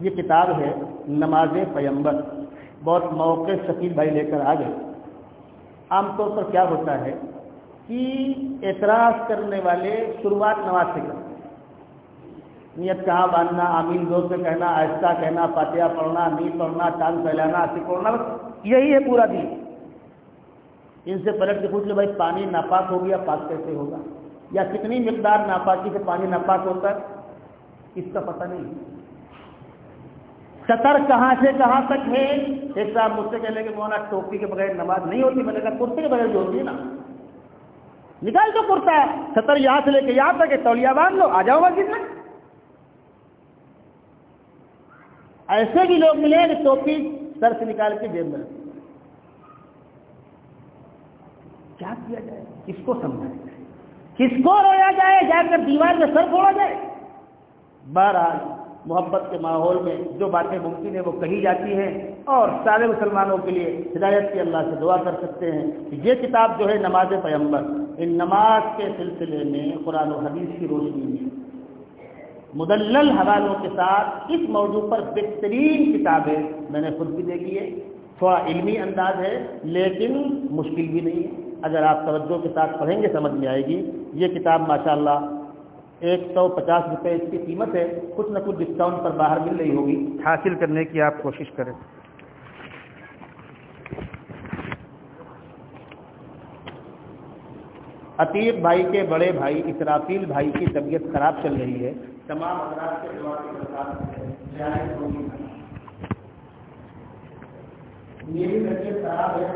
یہ کتاب ہے نماز پیمبر۔ بہت موقع شکیل بھائی لے کر آ گئے۔ عام طور پر کیا ہوتا ہے کہ اعتراض کرنے والے شروعات نماز سے کرتے نیت کہاں باندھنا، آمین زور سے کہنا، آہستہ کہنا، فاتحہ پڑھنا نیت پڑھنا چاند پھیلانا آسی پڑھنا، بس یہی ہے پورا دن ان سے پلٹ کے پوچھ لو بھائی، پانی ناپاک ہو گیا، پاک کیسے ہوگا؟ یا کتنی مقدار ناپاکی سے پانی ناپاک ہوتا ہے؟ اس کا پتہ نہیں۔ سطر کہاں سے کہاں تک ہے؟ ایک صاحب مجھ سے کہنے کہ مولانا، ٹوپی کے بغیر نماز نہیں ہوتی، میں نے کہا کرتے کے بغیر جو ہوتی ہے نا۔ نکال تو کرتا ہے۔ سطر یہاں سے لے کے یہاں تک تولیہ باندھ لو، آ جاؤ مسجد میں۔ ایسے بھی لوگ ملے کہ ٹوپی سر سے نکال کے جیب میں کیا کیا جائے؟ کس کو سمجھایا جائے؟ کس کو رویا جائے؟ جا کر دیوار میں سر پھوڑا جائے۔ بہرحال محبت کے ماحول میں جو باتیں ممکن ہیں وہ کہی جاتی ہیں اور سارے مسلمانوں کے لیے ہدایت کی اللہ سے دعا کر سکتے ہیں کہ یہ کتاب جو ہے نماز پیمبر ان نماز کے سلسلے میں قرآن و حدیث کی روشنی میں، مدلل حوالوں کے ساتھ اس موضوع پر بہترین کتابیں میں نے خود بھی دیکھی ہے تھوڑا علمی انداز ہے، لیکن مشکل بھی نہیں ہے۔ اگر آپ توجہ کے ساتھ پڑھیں گے، سمجھ میں آئے گی۔ یہ کتاب ماشاء اللہ ایک سو پچاس روپے اس کی قیمت ہے کچھ نہ کچھ ڈسکاؤنٹ پر باہر مل رہی ہوگی۔ حاصل کرنے کی آپ کوشش کریں۔ عتیق بھائی کے بڑے بھائی اسرافیل بھائی کی طبیعت خراب چل رہی ہے۔ تمام افراد کے دعا ہے میری طبیعت خراب ہے۔